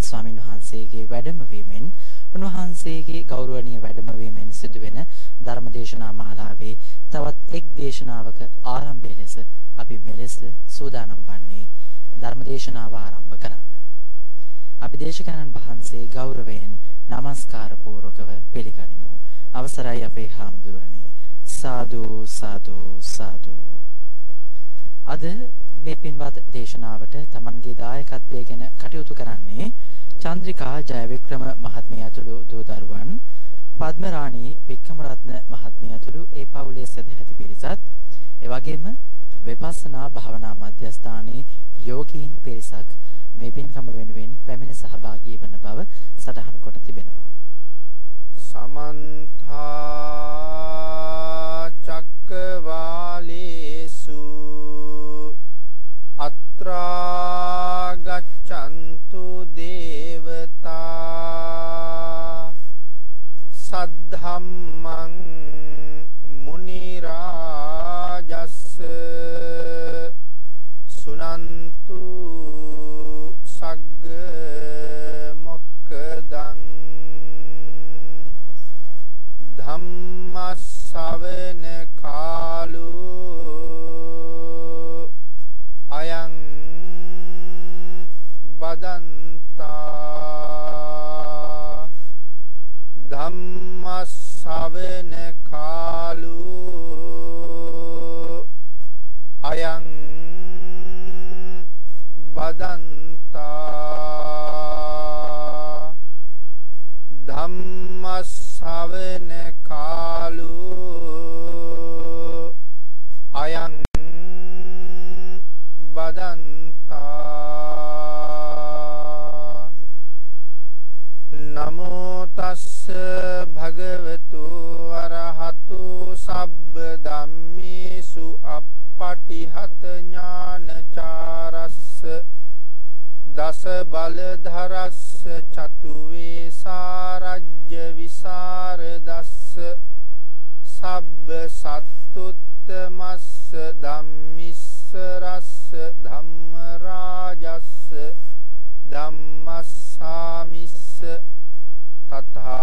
ස්වාමින් වහන්සේගේ වැඩමවීමෙන් උන්වහන්සේගේ ගෞරවනීය වැඩමවීමෙන් සිදුවෙන ධර්මදේශනා මාලාවේ තවත් එක් දේශනාවක ආරම්භය ලෙස අපි මෙලෙස සූදානම් වන්නේ ධර්මදේශනාව ආරම්භ කරන්න. අපි දේශකයන්න් වහන්සේ ගෞරවයෙන් নমස්කාර පූර්වකව පිළිගනිමු. අවසරයි අපේ හාමුදුරනේ. සාදු සාදු සාදු. අද මේ පින්වත් දේශනාවට Tamanගේ දායකත්වය ගැන කටයුතු කරන්නේ චන්ද්‍රිකා ජයවික්‍රම මහත්මිය ඇතුළු දූ දරුවන් පද්මරාණී වික්‍රමරත්න මහත්මිය ඇතුළු ඒ පවුලේ සදැහැති පිරිසත් ඒ වගේම විපස්සනා භාවනා මධ්‍යස්ථානයේ යෝගීන් පිරිසක් මේ පින්කම වෙනුවෙන් පැමිණ සහභාගී වන බව සටහන් කොට තිබෙනවා. සමන්තා චක්කවාලේසු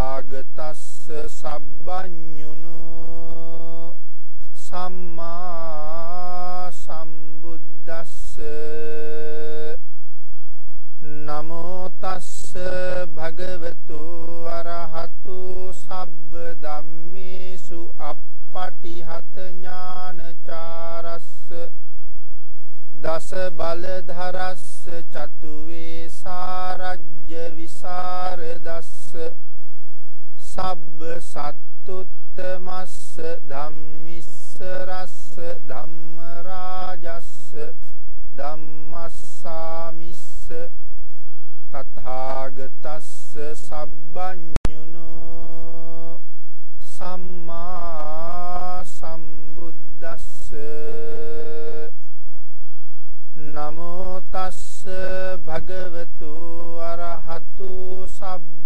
තථාගතස්ස සබ්බඤුනෝ සම්මා සම්බුද්දස්ස නමෝ තස්ස භගවතු අරහතු සබ්බ ධම්මේසු අප්පටිහත ඥානචාරස්ස දස බලධරස්ස චතුවේ සාරජ්‍ය විසරදස්ස සබ්බ සත්තුත්තමස්ස ධම්මිස්ස රස්ස ධම්ම රාජස්ස ධම්මස්සාමිස්ස තථාගතස්ස සබ්බඤුනෝ සම්මා සම්බුද්දස්ස නමෝ තස්ස භගවතු අරහතු සබ්බ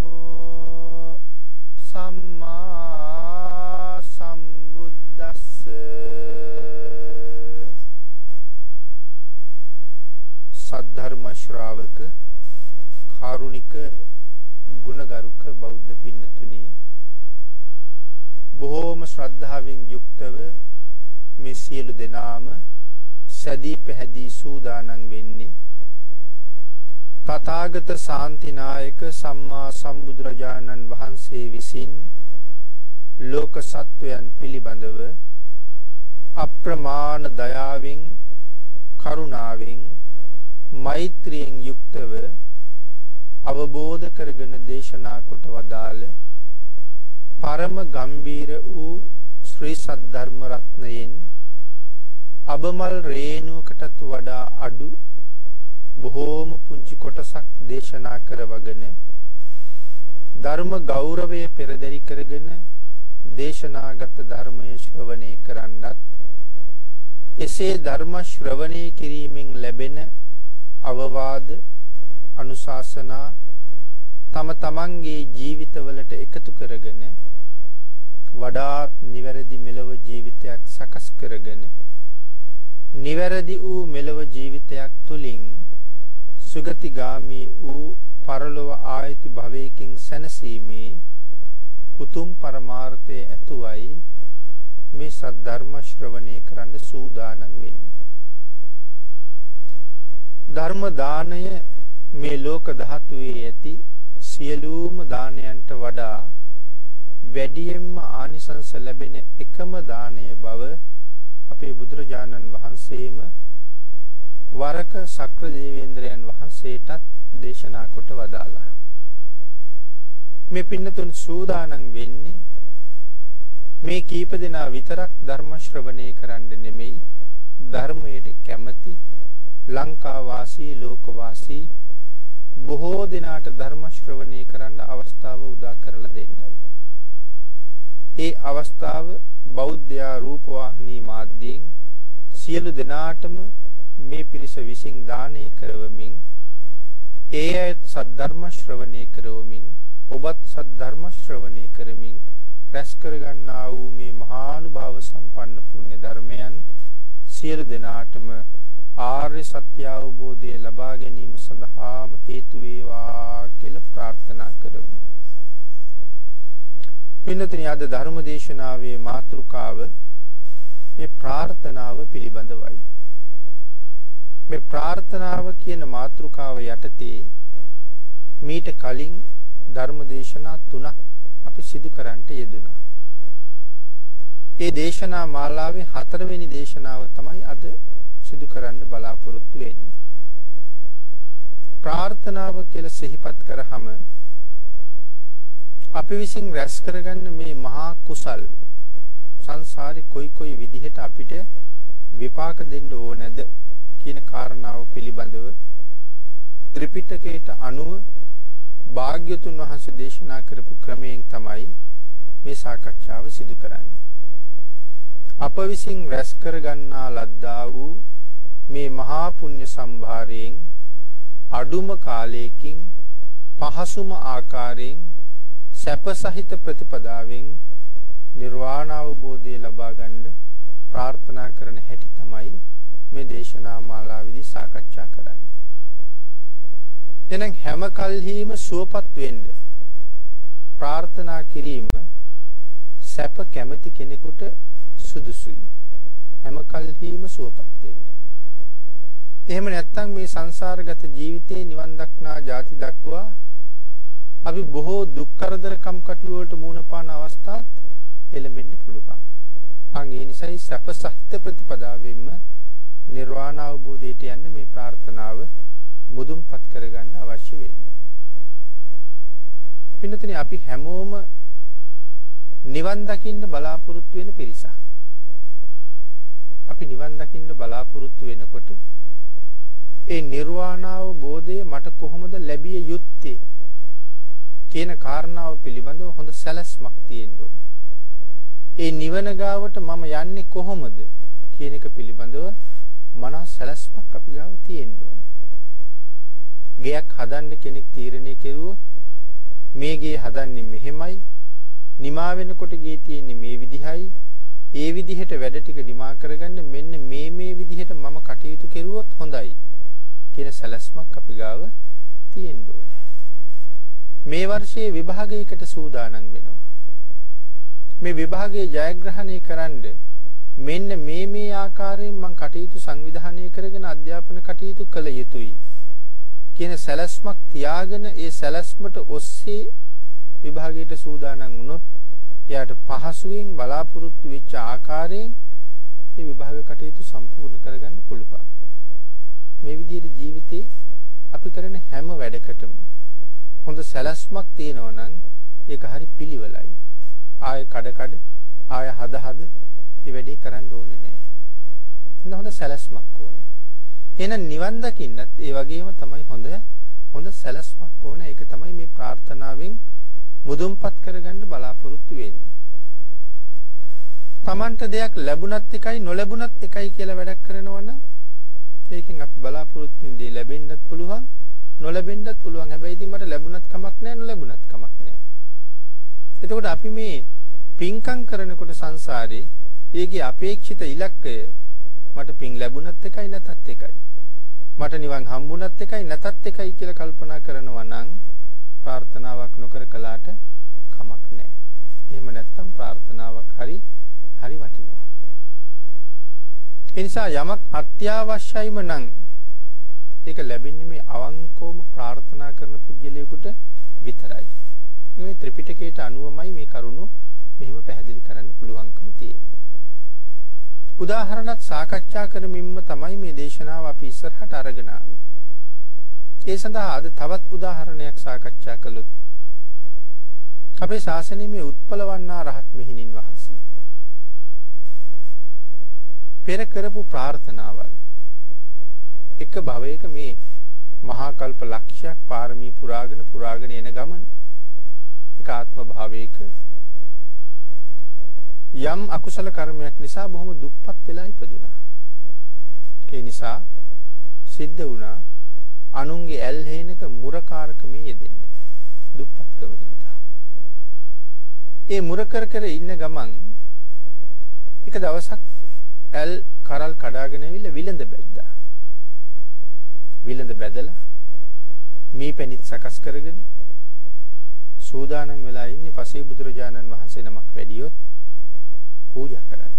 ශ්‍රාවක කාරුණික ගුණගරුක බෞද්ධ පින්නතුනි බොහෝම ශ්‍රද්ධාවෙන් යුක්තව මේ සියලු දෙනාම සැදී පැහැදී සූදානම් වෙන්නේ තථාගත ශාන්තිනායක සම්මා සම්බුදුරජාණන් වහන්සේ විසින් ලෝක සත්වයන් පිළිබඳව අප්‍රමාණ දයාවෙන් කරුණාවෙන් මෛත්‍රියෙන් යුක්තව අවබෝධ කරගෙන දේශනා කොට වදාළ පරම ගම්බීර වූ ශ්‍රී සද්ධර්ම රත්නයෙන් අබමල් රේණුවකටත් වඩා අඩු බොහෝම පුංචි කොටසක් දේශනා කරවගෙන ධර්ම ගෞරවය පෙරදරි කරගෙන දේශනාගත ධර්මය ශ්‍රවණය කරන්නත් එසේ ධර්ම ශ්‍රවණය කිරීමෙන් ලැබෙන අවවාද අනුශාසනා තම තමන්ගේ ජීවිතවලට එකතු කරගෙන වඩාත් නිවැරදි මෙලව ජීවිතයක් සකස් කරගෙන නිවැරදි වූ මෙලව ජීවිතයක් තුලින් සුගතිගාමි වූ පරලොව ආයති භවයකින් සැනසීමේ උතුම් පරමාර්ථය ඇතුවයි මේ සද්ධර්ම ශ්‍රවණය කරන්න සූදානම් වෙන්නේ. ධර්ම දාණය මේ ලෝක ධාතුවේ ඇති සියලුම දානයන්ට වඩා වැඩියෙන්ම ආනිසංස ලැබෙන එකම දාණය බව අපේ බුදුරජාණන් වහන්සේම වරක සක්‍ර දේවේන්ද්‍රයන් වහන්සේටත් දේශනා කොට වදාලා. මේ පින්නතුන් සූදානම් වෙන්නේ මේ කීප දෙනා විතරක් ධර්ම ශ්‍රවණය කරන්න නෙමෙයි ධර්මයට කැමති ලංකා වාසී ලෝක වාසී බොහෝ දෙනාට ධර්ම ශ්‍රවණය කරන්න අවස්ථාව උදා කරලා දෙන්නයි. ඒ අවස්ථාව බෞද්ධ රූපවාහිනී මාධ්‍යයෙන් සියලු දෙනාටම මේ පිරිස විසින් දානය කරවමින් ඒ අය සද්ධර්ම ශ්‍රවණය කරවමින් ඔබත් සද්ධර්ම ශ්‍රවණය කරමින් රැස් කරගන්නා වූ මේ මහානුභාව සම්පන්න පුණ්‍ය ධර්මයන් සියලු දෙනාටම ආර්ය සත්‍ය අවබෝධය ලබා ගැනීම සඳහාම හේතු වේවා කියලා ප්‍රාර්ථනා කරමු. පින්නතුනි අද ධර්ම දේශනාවේ මාතෘකාව මේ ප්‍රාර්ථනාව පිළිබඳවයි. මේ ප්‍රාර්ථනාව කියන මාතෘකාව යටතේ මීට කලින් ධර්ම දේශනා තුනක් අපි සිදු කරන්නට යෙදුනා. ඒ දේශනා මාලාවේ හතරවෙනි දේශනාව තමයි අද සිදු කරන්න බලාපොරොත්තු වෙන්නේ. ප්‍රාර්ථනාව කියලා සිහිපත් කරාම අපි විසින් රැස් කරගන්න මේ මහා කුසල් සංසාරේ කොයි කොයි විදිහට අපිට විපාක දෙන්න ඕනද කියන කාරණාව පිළිබඳව ත්‍රිපිටකයට අනුව භාග්‍යතුන් වහන්සේ දේශනා කරපු ක්‍රමයෙන් තමයි මේ සාකච්ඡාව සිදු කරන්නේ. අප විසින් රැස් කරගන්නා ලද්දා වූ මේ මහා පුණ්‍ය සම්භාරයෙන් අඩුම කාලයකින් පහසුම ආකාරයෙන් සැපසහිත ප්‍රතිපදාවෙන් නිර්වාණ අවබෝධය ලබා ගන්න ප්‍රාර්ථනා කරන හැටි තමයි මේ දේශනා මාලාවේදී සාකච්ඡා කරන්නේ. එහෙනම් හැම කල්හිම සුවපත් වෙන්න ප්‍රාර්ථනා කිරීම සැප කැමති කෙනෙකුට සුදුසුයි. හැම කල්හිම සුවපත් වෙන්න. එහෙම නැත්නම් මේ සංසාරගත ජීවිතේ නිවන් දක්නා ಜಾති දක්වා අපි බොහෝ දුක් කරදරකම් කටළු වලට මුහුණ පාන අවස්ථාත් එළඹෙන්න පුළුවන්. අන් ඒ නිසායි සැප සහිත ප්‍රතිපදාවෙන්ම නිර්වාණ අවබෝධයට යන්න මේ ප්‍රාර්ථනාව මුදුන්පත් කරගන්න අවශ්‍ය වෙන්නේ. පින්නතනේ අපි හැමෝම නිවන් දකින්න බලාපොරොත්තු වෙන පිරිසක්. අපි නිවන් දකින්න බලාපොරොත්තු වෙනකොට ඒ නිර්වාණ අවබෝධය මට කොහොමද ලැබිය යුත්තේ කියන කාරණාව පිළිබඳව හොඳ සැලැස්මක් තියෙන්න ඕනේ. ඒ නිවන ගාවට මම යන්නේ කොහොමද කියන එක පිළිබඳව මනස සැලැස්මක් අපි ගාව තියෙන්න ඕනේ. ගෙයක් හදන්න කෙනෙක් තීරණය කෙරුවොත් මේ ගේ හදන්නේ මෙහෙමයි නිමා වෙනකොට ගේ තියෙන්නේ මේ විදිහයි ඒ විදිහට වැඩ ටික නිමා කරගන්න මෙන්න මේ මේ විදිහට මම කටයුතු කෙරුවොත් හොඳයි කියන සැලැස්මක් අපි ගාව තියෙන්න ඕනේ මේ වර්ෂයේ විභාගයකට සූදානම් වෙනවා මේ විභාගයේ ජයග්‍රහණය කරන්න මෙන්න මේ මේ ආකාරයෙන් මම කටයුතු සංවිධානය කරගෙන අධ්‍යාපන කටයුතු කළ යුතුයි කියන සැලැස්මක් තියාගෙන ඒ සැලැස්මට ඔස්සේ විභාගයට සූදානම් වුණොත් එයාට පහසුවෙන් බලාපොරොත්තු වෙච්ච ආකාරයෙන් මේ විභාග කටයුතු සම්පූර්ණ කරගන්න පුළුවන්. මේ විදිහට ජීවිතේ අපි කරන හැම වැඩකටම හොඳ සැලැස්මක් තියෙනවා නම් ඒක හරි පිළිවෙලයි. ආය කඩ කඩ ආය හද හද මේ වැඩේ කරන්න ඕනේ නැහැ. එන්න හොඳ සැලැස්මක් ඕනේ. එහෙනම් නිවන් දකින්නත් ඒ වගේම තමයි හොඳ හොඳ සැලැස්මක් ඕනේ. ඒක තමයි මේ ප්‍රාර්ථනාවෙන් මුදුන්පත් කරගන්න බලාපොරොත්තු වෙන්නේ. Tamanට දෙයක් ලැබුණත් එකයි නොලැබුණත් එකයි කියලා වැඩක් කරනවා නම් ඒකෙන් අපි බලාපොරොත්තු වෙන දේ ලැබෙන්නත් පුළුවන් නොලැබෙන්නත් පුළුවන්. හැබැයි ඉතින් මට ලැබුණත් කමක් නැහැ නොලැබුණත් කමක් නැහැ. එතකොට අපි මේ පින්කම් කරනකොට සංසාරේ ඒකේ අපේක්ෂිත ඉලක්කය මට පින් ලැබුණත් එකයි නැතත් එකයි. මට නිවන් හම්බුණත් එකයි නැතත් එකයි කියලා කල්පනා කරනවා නම් ප්‍රාර්ථනාවක් නොකර කලාට කමක් නැහැ. එහෙම නැත්නම් ප්‍රාර්ථනාවක් හරි හරි වටිනවා. ඒ නිසා යමක් අත්‍යවශ්‍යයිම නම් ඒක ලැබෙන්නේ මේ අවංකවම ප්‍රාර්ථනා කරන පුද්ගලයෙකුට විතරයි. මේ ත්‍රිපිටකයට අනුවමයි මේ කරුණු මෙහෙම පැහැදිලි කරන්න පුළුවන්කම තියෙන්නේ. උදාහරණත් සාකච්ඡා කරමින්ම තමයි මේ දේශනාව අපි ඉස්සරහට අරගෙන ආවේ. ඒ සඳහා අද තවත් උදාහරණයක් සාකච්ඡා කළොත් අපේ ශාසනයේ මේ උත්පලවන්නා රහත් මෙහිණින් වහන්සේ පෙර කරපු ප්‍රාර්ථනාවල් එක භවයක මේ මහා කල්ප ලක්ෂයක් පාරමී පුරාගෙන පුරාගෙන එන ගමන එක ආත්ම භාවයක යම් අකුසල කර්මයක් නිසා බොහොම දුප්පත් වෙලා ඉපදුනා. ඒ නිසා සිද්ධ වුණා අනුන්ගේ ඇල් හේනක මුරකාරකමේ යෙදෙන්න. දුප්පත්කම හින්දා. ඒ මුර කර කර ඉන්න ගමන් එක දවසක් ඇල් කරල් කඩාගෙන ඇවිල්ලා විලඳ බැද්දා. විලඳ බැදලා මේ පැණිත් සකස් කරගෙන සූදානම් වෙලා ඉන්නේ පසේ බුදුරජාණන් වහන්සේ නමක් වැඩියොත් පූජා කරන්න.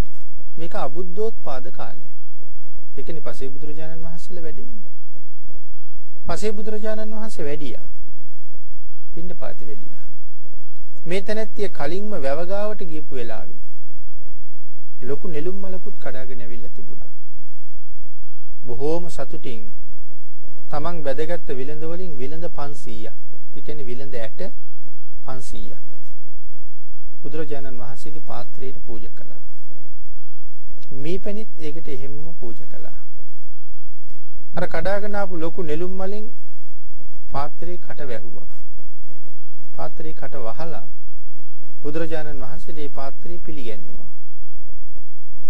මේක අබුද්ධෝත්පාද කාලය. ඒ කියන්නේ පසේ බුදුරජාණන් වහන්සේලා වැඩ ඉන්නේ. පසේ බුදුරජාණන් වහන්සේ වැඩියා. පින්න පාති වැඩියා. මේ තැනැත්තිය කලින්ම වැවගාවට ගියපු වෙලාවේ ලොකු නෙළුම් මලකුත් කඩාගෙන ඇවිල්ලා තිබුණා. බොහෝම සතුටින් තමන් වැදගත් විලඳ වලින් විලඳ 500ක්. ඒ කියන්නේ විලඳ ඇට 500ක්. බුදුරජාණන් වහන්සේගේ පාත්‍රයට පූජා කළා. මේ පැණිත් ඒකට එහෙමම පූජා කළා. අර කඩාගෙන ආපු ලොකු නෙළුම් මලෙන් පාත්‍රේ කට වැහුවා. පාත්‍රේ කට වහලා බුදුරජාණන් වහන්සේ මේ පාත්‍රේ පිළිගන්නවා.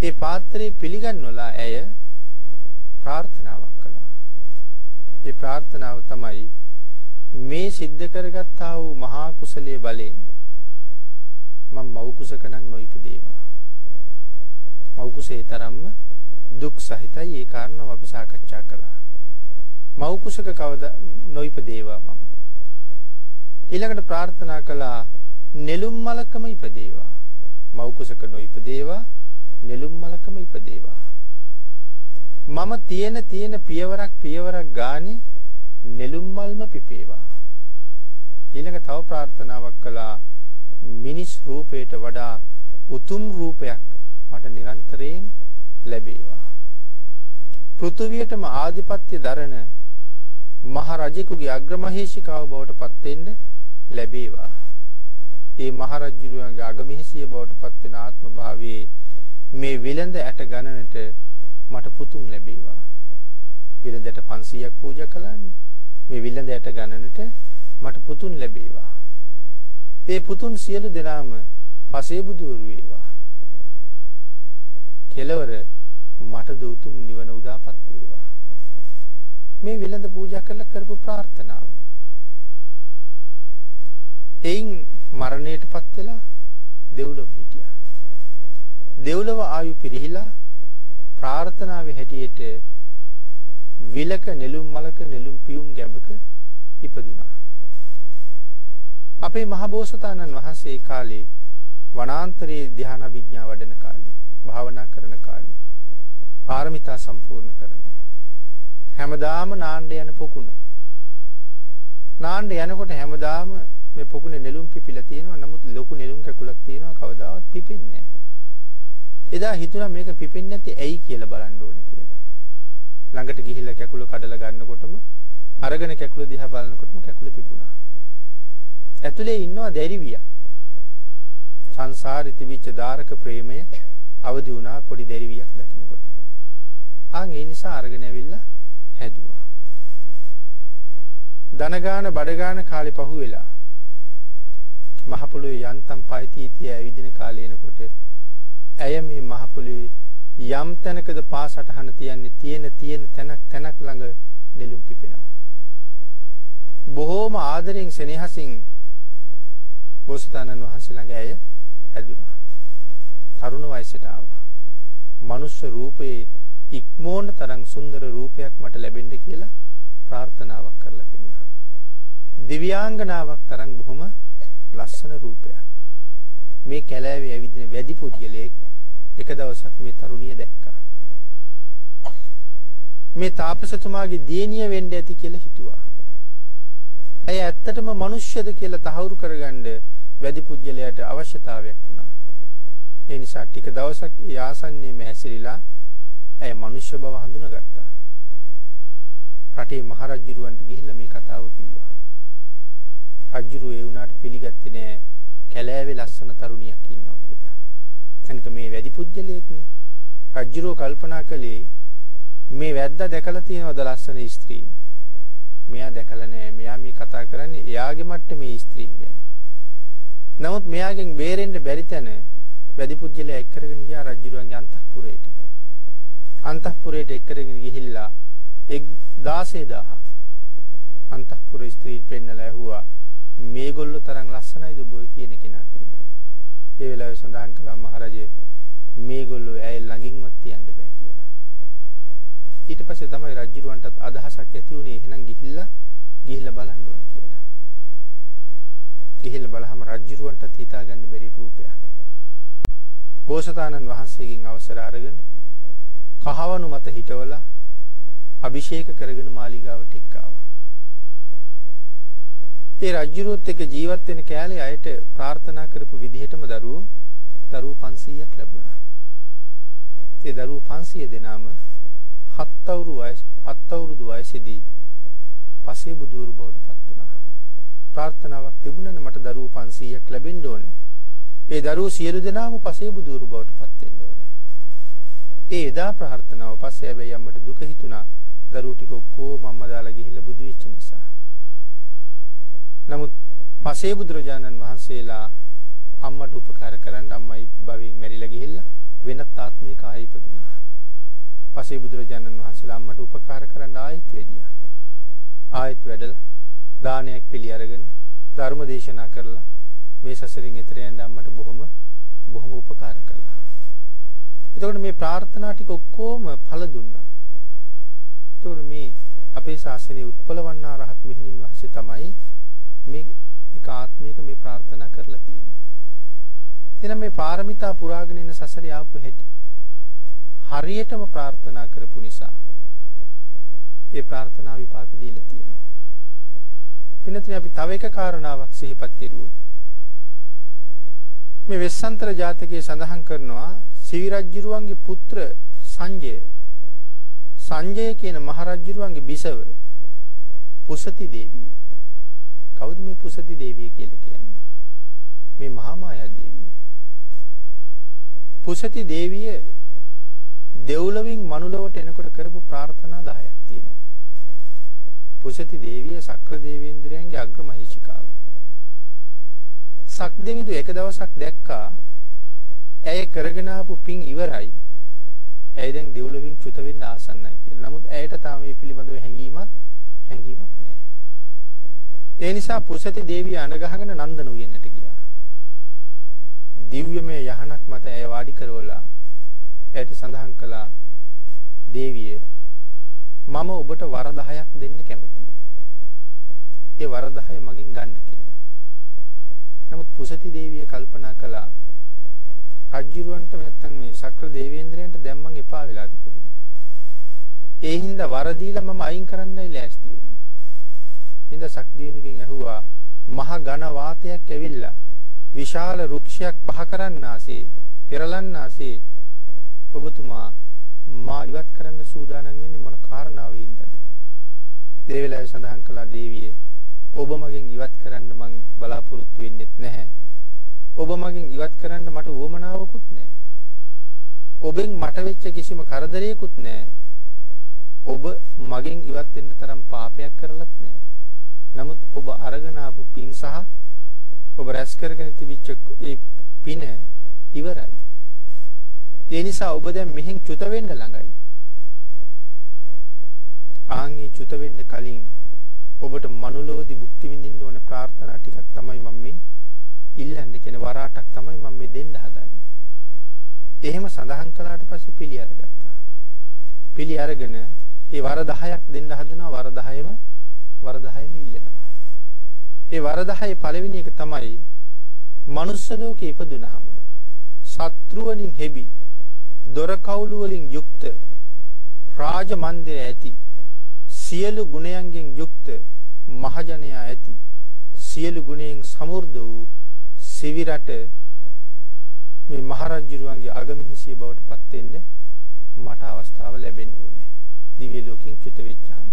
ඒ පාත්‍රේ පිළිගන්නවලා ඇය ප්‍රාර්ථනාවක් කළා. ඒ ප්‍රාර්ථනාව තමයි මේ සිද්ධ කරගත්තා වූ මහා කුසලයේ බලයෙන් මම මව් කුසක නම් නොයිපදේවා. මව් කුසේ තරම්ම දුක් සහිතයි ඒ කාරණාව අපි සාකච්ඡා කළා. මව් කුසක කවද නොයිපදේවා මම. ඊළඟට ප්‍රාර්ථනා කළා නෙළුම් මලකම ඉපදේවා. මව් කුසක නොයිපදේවා නෙළුම් මලකම ඉපදේවා. මම තියෙන තියෙන පියවරක් පියවරක් ගානේ නෙළුම් මල්ම පිපේවා. ඊළඟ තව ප්‍රාර්ථනාවක් කළා මිනිස් රූපයට වඩා උතුම් රූපයක් මට නිරන්තරයෙන් ලැබේවා. පෘථුවියටම ආධිපත්‍ය දරන මහ රජෙකුගේ අග්‍රමහේෂිකාව බවට පත් වෙන්න ලැබේවා. ඒ මහ රජුගේ අගමහේසිය බවට පත් වෙන ආත්ම භාවයේ මේ විලඳ ඇට ගණනට මට පුතුන් ලැබේවා. විලඳට 500ක් පූජා කළානේ. මේ විලඳ ඇට ගණනට මට පුතුන් ලැබේවා. ඒ පුතුන් සියලු දෙනාම පසේබුදුවරු වේවා. කෙලවර මට දුතුම් නිවන උදාපත් වේවා. මේ විලඳ පූජා කරලා කරපු ප්‍රාර්ථනාව. එයින් මරණයටපත් වෙලා දෙව්ලොව හිටියා. දෙව්ලොව ආයු පිරිහිලා ප්‍රාර්ථනාවේ හැටියට විලක නෙළුම් මලක නෙළුම් පියුම් ගැබක ඉපදුනා. අපේ මහබෝසතාණන් වහන්සේ කාලේ වනාන්තරයේ ධ්‍යාන අභිඥා වඩන කාලේ භාවනා කරන කාලේ පාරමිතා සම්පූර්ණ කරනවා. හැමදාම නාණ්ඩ යන පොකුණ. නාණ්ඩ යනකොට හැමදාම මේ පොකුණේ නෙළුම් පිපිලා තියෙනවා. නමුත් ලොකු නෙළුම් කැකුලක් තියෙනවා කවදාවත් පිපෙන්නේ නැහැ. එදා හිතුණා මේක පිපෙන්නේ නැති ඇයි කියලා බලන්න ඕනේ කියලා. ළඟට ගිහිල්ලා කැකුල කඩලා ගන්නකොටම අරගෙන කැකුල දිහා බලනකොටම කැකුල පිපුණා. ඇතුලේ ඉන්නවා දැරිවියක්. සංසාරේ තිබිච්ච දාරක ප්‍රේමය අවදි වුණා පොඩි දැරිවියක් දකින්නකොට. ආන් ඒ නිසා අරගෙන ඇවිල්ලා හැදුවා. ධනගාන බඩගාන කාලේ පහුවෙලා මහ පොළොවේ යන්තම් පයිතීතිය ඇවිදින කාලේ එනකොට ඇය මේ මහ පොළොවේ යම් තැනකද පාසටහන තියන්නේ තියෙන තියෙන තැනක් තැනක් ළඟ නෙළුම් පිපෙනවා. බොහෝම ආදරෙන් සෙනෙහසින් බෝසතාණන් වහන්සේ ළඟ ඇය හැදුනා. තරුණ වයසට ආවා. මනුෂ්‍ය රූපයේ ඉක්මෝන තරම් සුන්දර රූපයක් මට ලැබෙන්න කියලා ප්‍රාර්ථනාවක් කරලා තිබුණා. දිව්‍යාංගනාවක් තරම් බොහොම ලස්සන රූපයක්. මේ කැලෑවේ ඇවිදින වැඩි පුද්ගලයෙක් එක දවසක් මේ තරුණිය දැක්කා. මේ තාපසතුමාගේ දියණිය වෙන්න ඇති කියලා හිතුවා. ඇය ඇත්තටම මිනිස්සුද කියලා තහවුරු කරගන්න වැඩි පුජ්‍යලයට අවශ්‍යතාවයක් වුණා. ඒ නිසා ටික දවසක් ඒ ආසන්නයේම හැසිරීලා ඇය මිනිස්සු බව හඳුනාගත්තා. රටේ මහරජුරවන්ට ගිහිල්ලා මේ කතාව කිව්වා. රජුරු ඒ වුණාට පිළිගත්තේ නෑ කැලෑවේ ලස්සන තරුණියක් ඉන්නවා කියලා. අනික මේ වැඩි පුජ්‍යලයක්නේ. රජුරෝ කල්පනා කළේ මේ වැද්දා දැකලා තියෙනවද ලස්සන ස්ත්‍රීන්? මෙයා දැකලා නෑ. මෙයා මේ කතා කරන්නේ එයාගේ මට්ටමේ ස්ත්‍රීන් ගැන. නමුත් මෙයාගෙන් බේරෙන්න බැරි තැන වැඩි පුජ්‍යලයා එක් කරගෙන ගියා රජුරුවන්ගේ අන්තఃපුරයට. අන්තఃපුරයට එක් කරගෙන ගිහිල්ලා 16000ක් අන්තఃපුර ස්ත්‍රී පෙන්නලා ඇහුවා මේගොල්ලෝ තරම් ලස්සනයිද බොයි කියන කෙනා කියලා. ඒ වෙලාවේ සඳහන් කළා මහරජේ මේගොල්ලෝ ඇය ළඟින්වත් තියන්න බෑ කියලා. ඊට පස්සේ තමයි රජුරවන්ටත් අදහසක් ඇති වුණේ එහෙනම් ගිහිල්ලා ගිහිල්ලා බලන්න ඕනේ කියලා. ගිහිල්ලා බලහම රජුරවන්ටත් හිතාගන්න බැරි රූපයක්. බෝසතාණන් වහන්සේගෙන් අවසර අරගෙන කහවණු මත හිටවලා අභිෂේක කරගෙන මාලිගාවට එක්කාවා. ඒ රජුරුවත් එක්ක ජීවත් වෙන කෑලේ අයට ප්‍රාර්ථනා කරපු විදිහටම දරුවෝ දරුවෝ 500ක් ලැබුණා. ඒ දරුවෝ 500 දෙනාම හත් අවුරුදු වයස හත් අවුරුදු වයසේදී පසේ බුදුරු බවට පත් වුණා. ප්‍රාර්ථනාවක් තිබුණනේ මට දරුවෝ 500ක් ලැබෙන්න ඕනේ. ඒ දරුවෝ සියලු දෙනාම පසේ බුදුරු බවට පත් වෙන්න ඕනේ. ඒ එදා ප්‍රාර්ථනාව පස්සේ හැබැයි අම්මට දුක හිතුණා. දරුවෝ ටික ඔක්කොම අම්මා දාලා ගිහිල්ලා බුදු වෙච්ච නිසා. නමුත් පසේ බුදුරජාණන් වහන්සේලා අම්මට උපකාර කරන්න අම්මයි භවයෙන් මැරිලා ගිහිල්ලා වෙනත් ආත්මික ආයෙ ඉපදුනා. පසේ බුදුරජාණන් වහන්සේලා අම්මට උපකාර කරන්න ආයෙත් වැඩියා. ආයෙත් වැඩලා දානයක් පිළි අරගෙන ධර්ම දේශනා කරලා මේ සසරින් එතර යන්න අම්මට බොහොම බොහොම උපකාර කළා. එතකොට මේ ප්‍රාර්ථනා ටික ඔක්කොම ඵල දුන්නා. එතකොට මේ අපේ ශාසනයේ උත්පලවන්නා රහත් මෙහිණින් වහන්සේ තමයි මේ එක ආත්මයක මේ ප්‍රාර්ථනා කරලා තියෙන්නේ. එහෙනම් මේ පාරමිතා පුරාගෙන ඉන්න සසරේ ආපු හැටි හරියටම ප්‍රාර්ථනා කරපු නිසා ඒ ප්‍රාර්ථනා විපාක දීලා තියෙනවා. පින්නතුනි අපි තව එක කාරණාවක් සිහිපත් කෙරුවොත් මේ වෙස්සන්තර ජාතකයේ සඳහන් කරනවා සිවි රජ්ජුරුවන්ගේ පුත්‍ර සංජය සංජය කියන මහරජ්ජුරුවන්ගේ බිසව පුසති දේවිය. කවුද මේ පුසති දේවිය කියලා කියන්නේ? මේ මහා මායා දේවිය. පුසති දේවිය දෙව්ලොවින් මනුලොවට එනකොට කරපු ප්‍රාර්ථනා 10ක් තියෙනවා. පුසති දේවිය සක්‍ර දේවේන්ද්‍රයන්ගේ අග්‍රමහීෂිකාව. සක්දෙවිදු එක දවසක් දැක්කා ඇය කරගෙන ආපු පින් ඉවරයි. ඇය දැන් දෙව්ලොවින් චුත වෙන්න ආසන්නයි කියලා. නමුත් ඇයට තාම මේ පිළිබඳව හැඟීමක් හැඟීමක් නැහැ. ඒ නිසා පුසති දේවිය අනගහගෙන නන්දන උයනට ගියා. දිව්‍යමය යහනක් මත ඇය වාඩි කරවලා ඇයට සඳහන් කළා දේවිය මම ඔබට වර 10ක් දෙන්න කැමතියි. ඒ වර 10 මගෙන් ගන්න කියලා. නමුත් පුසති දේවිය කල්පනා කළා රජ්ජුරුවන්ට නැත්තම් මේ සක්‍ර දේවේන්ද්‍රයන්ට දැන් මං එපා වෙලාද කොහෙද? ඒ හින්දා වර දීලා මම අයින් කරන්නයි ලෑස්ති වෙන්නේ. හින්දා සක්දීනුගෙන් ඇහුවා මහ ඝන වාතයක් ඇවිල්ලා විශාල රුක්ෂයක් පහ කරන්නාසේ පෙරලන්නාසේ ඔබතුමා මා ඉවත් කරන්න සූදානම් වෙන්නේ මොන කාරණාවෙන්ද? ඒ වෙලාවේ සඳහන් කළා දේවිය ඔබ මගෙන් ඉවත් කරන්න මං බලාපොරොත්තු වෙන්නෙත් නැහැ. ඔබ මගෙන් ඉවත් කරන්න මට උවමනාවකුත් නැහැ. ඔබෙන් මට වෙච්ච කිසිම කරදරයකුත් නැහැ. ඔබ මගෙන් ඉවත් වෙන්න තරම් පාපයක් කරලත් නැහැ. නමුත් ඔබ අරගෙන ආපු පින් සහ ඔබ රැස් කරගෙන තිබිච්ච ඒ පින ඉවරයි. ඒ නිසා ඔබ දැන් මෙහෙන් චුත වෙන්න ළඟයි. ආන්ගේ චුත වෙන්න කලින් ඔබට මනුලෝදි භුක්ති විඳින්න ඕන ප්‍රාර්ථනා ටිකක් තමයි මම මේ ඉල්ලන්නේ කියන වරාටක් තමයි මම මේ දෙන්න හදන්නේ. එහෙම සඳහන් කළාට පස්සේ පිළි අරගත්තා. පිළි අරගෙන ඒ වර 10ක් දෙන්න හදනවා වර 10ම වර 10ම ඉල්ලනවා. ඒ වර 10 පළවෙනි එක තමයි මනුස්ස ලෝකේ ඉපදුනහම සත්‍රුවලින් හෙබි දොර කවුළු වලින් යුක්ත රාජ මන්දිර ඇති සියලු ගුණයන්ගෙන් යුක්ත මහජනයා ඇති සියලු ගුණයෙන් සමෘද්ධ වූ සිවිරට මේ මහරජුරුවන්ගේ අගමහිසිය බවට පත් වෙන්න මට අවස්ථාව ලැබෙන්න ඕනේ. දිව්‍ය ලෝකෙන් චුත වෙච්චාම.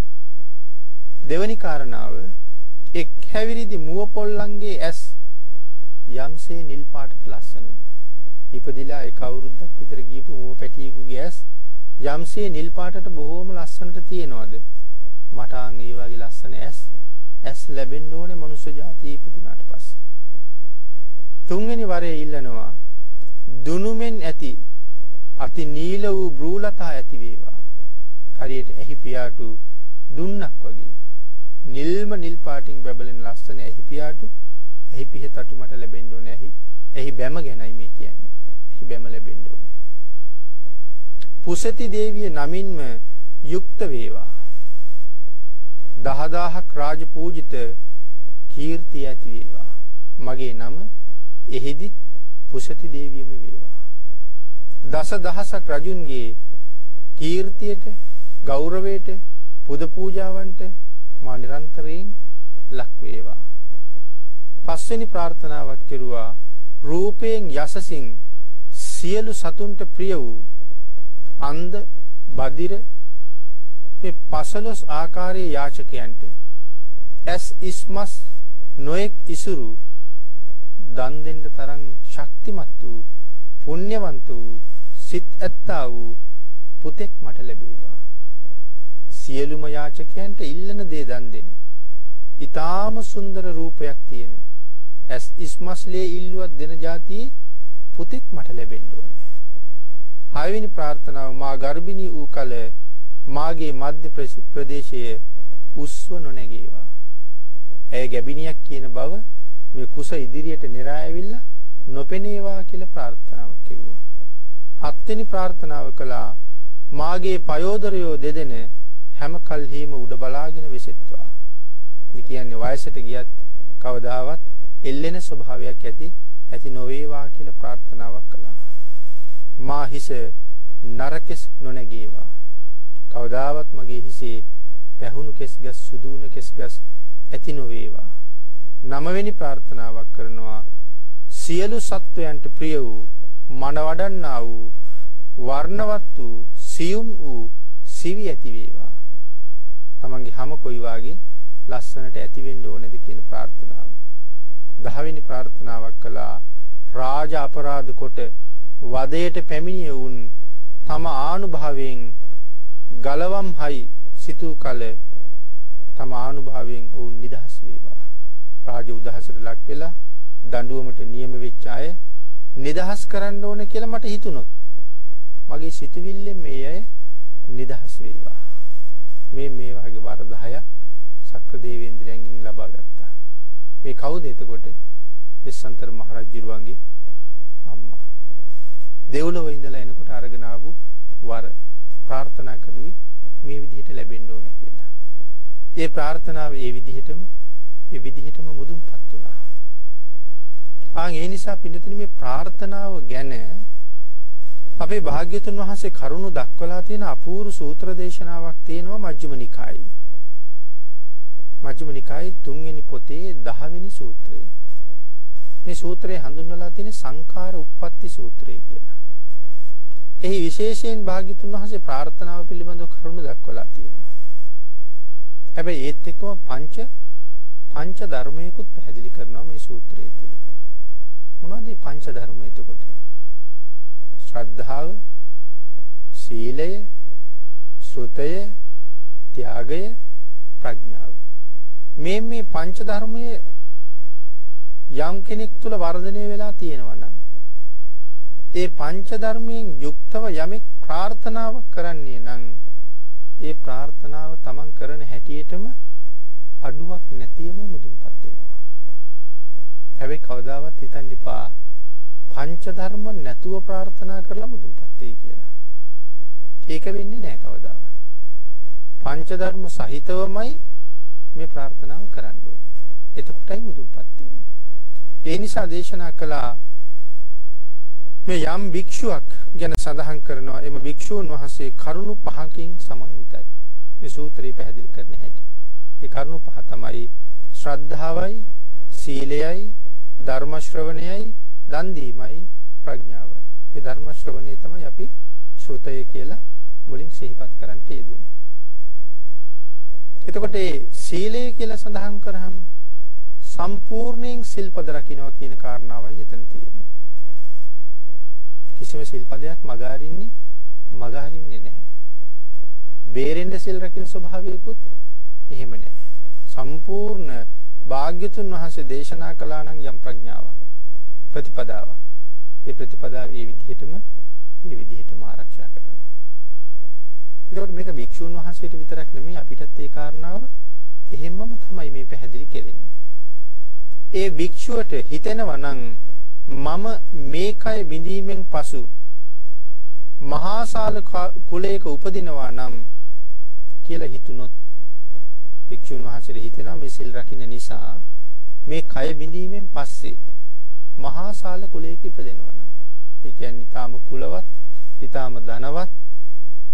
දෙවැනි කාරණාව එක් හැවිරිදි මුව පොල්ලන්ගේ ඇස් යම්සේ නිල් පාටට ලස්සනද. ඉපදිලා එක අවුරුද්දක් විතර ගියපු මුව පැටියෙකුගේ ඇස් යම්සේ නිල් පාටට බොහෝම ලස්සනට තියෙනවද? මට ආන් ඒ වගේ ලස්සන ඇස් ඇස් ලැබෙන්න ඕනේ මනුෂ්‍ය జాතිය ඉපදුනාට පස්සේ. තුන්වෙනි වරේ ඉල්ලනවා දුනුමෙන් ඇති අති නීල වූ බ්‍රූලතා ඇති වේවා. හරියට එහි පියාටු දුන්නක් වගේ. නිල්ම නිල් පාටින් බබලෙන ලස්සන එහි පියාටු එහි පිහ තටු මට ලැබෙන්න ඕනේ. එහි එහි බැම ගැනයි මේ කියන්නේ. එහි බැම ලැබෙන්න ඕනේ. පුසති දේවිය නමින්ම යුක්ත වේවා. දහදාහක් රාජ පූජිත කීර්තිය ඇති වේවා. මගේ නම එහිදිත් පුසති දේවියම වේවා. දස දහසක් රජුන්ගේ කීර්තියට ගෞරවයට පුද පූජාවන්ට මා නිරන්තරයෙන් ලක් වේවා. පස්වෙනි ප්‍රාර්ථනාවක් කෙරුවා රූපයෙන් යසසින් සියලු සතුන්ට ප්‍රිය වූ අන්ධ බදිර මේ පසලොස් ආකාරයේ යාචකයන්ට ඇස් ඉස්මස් නොඑක් ඉසුරු දන් දෙන්න තරම් ශක්තිමත් වූ පුණ්‍යවන්ත වූ සිත් ඇත්තා වූ පුතෙක් මට ලැබේවා. සියලුම යාචකයන්ට ඉල්ලන දේ දන් දෙන. ඊටාම සුන්දර රූපයක් තියෙන. ඇස් ඉස්මස්ලේ ඉල්ලුවක් දෙන જાතියේ පුතෙක් මට ලැබෙන්න ඕනේ. හයවෙනි ප්‍රාර්ථනාව මා ගර්භිණී වූ කල මාගේ මධ්‍ය ප්‍රදේශයේ උස්ව නොනැගේවා. ඇය ගැබිනියක් කියන බව මේ කුස ඉදිරියට නෙරා ඇවිල්ලා නොපෙනේවා කියලා ප්‍රාර්ථනාවක් කෙරුවා. හත්වෙනි ප්‍රාර්ථනාව කළා මාගේ පයෝදරයෝ දෙදෙන හැම කල්හිම උඩ බලාගෙන වෙසෙත්වා. මේ කියන්නේ වයසට ගියත් කවදාවත් එල්ලෙන ස්වභාවයක් ඇති ඇති නොවේවා කියලා ප්‍රාර්ථනාවක් කළා. මා හිස නරකෙස් නොනැගේවා. කවදාවත් මගේ හිසේ පැහුණු කෙස්ගස් සුදුුණ කෙස්ගස් ඇති නොවේවා. නවවෙනි ප්‍රාර්ථනාවක් කරනවා සියලු සත්වයන්ට ප්‍රිය වූ මන වඩන්නා වූ වර්ණවත් වූ සියුම් වූ සිවි ඇති වේවා. තමන්ගේ හැම කොයි වාගේ ලස්සනට ඇති වෙන්න ඕනේද කියන ප්‍රාර්ථනාව. දහවෙනි ප්‍රාර්ථනාවක් කළා රාජ අපරාධ කොට වදයට පැමිණිය වුන් තම ආනුභාවයෙන් ගලවම් හයි සිතූ කල තම ආනුභාවයෙන් ඔවුන් නිදහස් වේවා. රාජ උදහසට ලක් වෙලා දඬුවමට නියම වෙච්ච අය නිදහස් කරන්න ඕන කියලා මට හිතුණොත් මගේ සිතුවිල්ලෙන් මේ අය නිදහස් වේවා. මේ මේ වගේ වර 10ක් සක්‍ර දේවේන්ද්‍රයන්ගෙන් ලබා ගත්තා. මේ කවුද එතකොට? වෙස්සන්තර මහරජුරුවන්ගේ අම්මා. දෙව්ලොව ඉඳලා එනකොට අරගෙන ආපු වර ප්‍රාර්ථනා කරුවේ මේ විදිහට ලැබෙන්න ඕනේ කියලා. ඒ ප්‍රාර්ථනාව ඒ විදිහටම ඒ විදිහටම මුදුන්පත් වුණා. ආන් ඒ නිසා පින්නතුනි මේ ප්‍රාර්ථනාව ගැන අපේ භාග්‍යතුන් වහන්සේ කරුණු දක්වලා තියෙන අපූර්ව සූත්‍ර දේශනාවක් තියෙනවා මජ්ක්‍ධිම නිකායේ. මජ්ක්‍ධිම නිකායේ තුන්වෙනි පොතේ 10 වෙනි සූත්‍රය. මේ සූත්‍රය හඳුන්වලා තියෙන්නේ සංඛාර උප්පත්ති සූත්‍රය කියලා. එහි විශේෂයෙන් භාග්‍යතුන් වහන්සේ ප්‍රාර්ථනාව පිළිබඳව කරුණු දක්වලා තියෙනවා. හැබැයි ඒත් එක්කම පංච පංච ධර්මයකුත් පැහැදිලි කරනවා මේ සූත්‍රය තුල. මොනවද මේ පංච ධර්ම එතකොට? ශ්‍රද්ධාව, සීලය, ශ්‍රුතය, ත්‍යාගය, ප්‍රඥාව. මේ මේ පංච ධර්මයේ යම් කෙනෙක් තුල වර්ධනය වෙලා තියෙනවා නම් ඒ පංච ධර්මයෙන් යුක්තව යමෙක් ප්‍රාර්ථනාවක් කරන්නේ නම් ඒ ප්‍රාර්ථනාව තමන් කරන හැටියටම අඩුවක් නැතිවම මුදුන්පත් වෙනවා. හැබැයි කවදාවත් හිතන්න එපා පංච ධර්ම නැතුව ප්‍රාර්ථනා කරලා මුදුන්පත් වෙයි කියලා. ඒක වෙන්නේ නැහැ කවදාවත්. පංච ධර්ම සහිතවමයි මේ ප්‍රාර්ථනාව කරන්න ඕනේ. එතකොටයි මුදුන්පත් වෙන්නේ. ඒ නිසා දේශනා කළා මේ යම් භික්ෂුවක් ගැන සඳහන් කරනවා එම භික්ෂූන් වහන්සේ කරුණු පහකින් සමන්විතයි. මේ සූත්‍රය පැහැදිලි කරන හැටි. ඒ කරුණු පහ තමයි ශ්‍රද්ධාවයි, සීලයයි, ධර්ම ශ්‍රවණයයි, දන් දීමයි, ප්‍රඥාවයි. ඒ ධර්ම ශ්‍රවණය තමයි අපි ශ්‍රුතය කියලා මුලින් සිහිපත් කරන්න යෙදුනේ. එතකොට මේ සීලය කියලා සඳහන් කරාම සම්පූර්ණයෙන් සිල්පද රකින්නවා කියන කාරණාවයි එතන තියෙන්නේ. කිසිම සිල්පදයක් මග අරින්නේ මග අරින්නේ නැහැ. බේරෙන්න සිල් රකින්න ස්වභාවයකුත් එහෙම නැහැ. සම්පූර්ණ භාග්‍යතුන් වහන්සේ දේශනා කළා නම් යම් ප්‍රඥාවක් ප්‍රතිපදාවක්. ඒ ප්‍රතිපදාව ඒ විදිහටම ඒ විදිහටම ආරක්ෂා කරනවා. ඒකට මේක භික්ෂුන් වහන්සේට විතරක් නෙමෙයි අපිටත් ඒ කාරණාව එහෙම්මම තමයි මේ පැහැදිලි කෙරෙන්නේ. ඒ භික්ෂුවට හිතෙනවා නම් මම මේ කය බිඳීමෙන් පසු මහාසාල කුලයක උපදිනවා නම් කියලා හිතුනොත් භික්ෂුන් වහන්සේට හිතෙනවා මේ සිල් රකින්න නිසා මේ කය බිඳීමෙන් පස්සේ මහාසාල කුලයක ඉපදෙනවා නම් ඒ කියන්නේ ඊටාම කුලවත් ඊටාම ධනවත්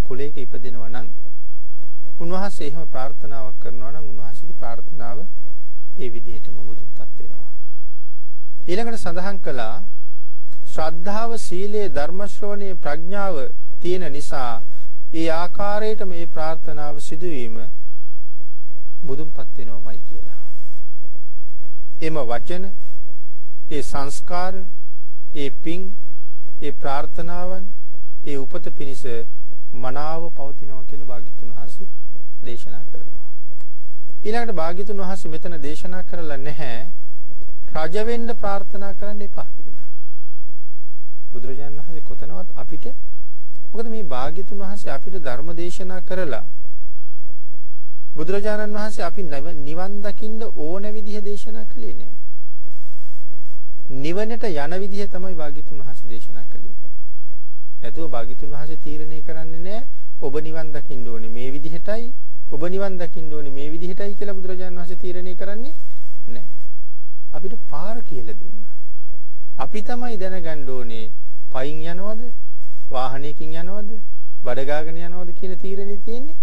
කුලයක ඉපදෙනවා නම් උන්වහන්සේ එහෙම ප්‍රාර්ථනාවක් කරනවා නම් උන්වහන්සේගේ ප්‍රාර්ථනාව ඒ විදිහටම මුදුන්පත් වෙනවා. ඊළඟට සඳහන් කළා ශ්‍රද්ධාව, සීලය, ධර්ම ශ්‍රවණයේ ප්‍රඥාව තියෙන නිසා ඒ ආකාරයට මේ ප්‍රාර්ථනාව සිදුවීම මුදුන්පත් වෙනවමයි කියලා. එම වචන, ඒ සංස්කාර, ඒ පිං, ඒ ප්‍රාර්ථනාවන්, ඒ උපත පිණිස මනාව පවතිනවා කියලා භාග්‍යතුන් වහන්සේ දේශනා කරනවා. ඊළඟට භාග්‍යතුන් වහන්සේ මෙතන දේශනා කරලා නැහැ රජ වෙන්න ප්‍රාර්ථනා කරන්න එපා කියලා. බුදුරජාණන් වහන්සේ කොතනවත් අපිට මොකද මේ භාග්‍යතුන් වහන්සේ අපිට ධර්ම දේශනා කරලා බුදුරජාණන් වහන්සේ අපි නිවන් දකින්න ඕන විදිහ දේශනා කළේ නෑ. නිවනට යන විදිහ තමයි භාග්‍යතුන් වහන්සේ දේශනා කළේ. නැතුව භාග්‍යතුන් වහන්සේ තීරණය කරන්නේ නෑ ඔබ නිවන් දකින්න ඕනේ මේ විදිහටයි ඔබ නිවන් දකින්න ඕනේ මේ විදිහටයි කියලා බුදුරජාණන් වහන්සේ තීරණය කරන්නේ නැහැ. අපිට පාර කියලා දුන්නා. අපි තමයි දැනගන්න ඕනේ පයින් යනවද වාහනයකින් යනවද බඩ ගාගෙන යනවද කියන තීරණේ තියෙන්නේ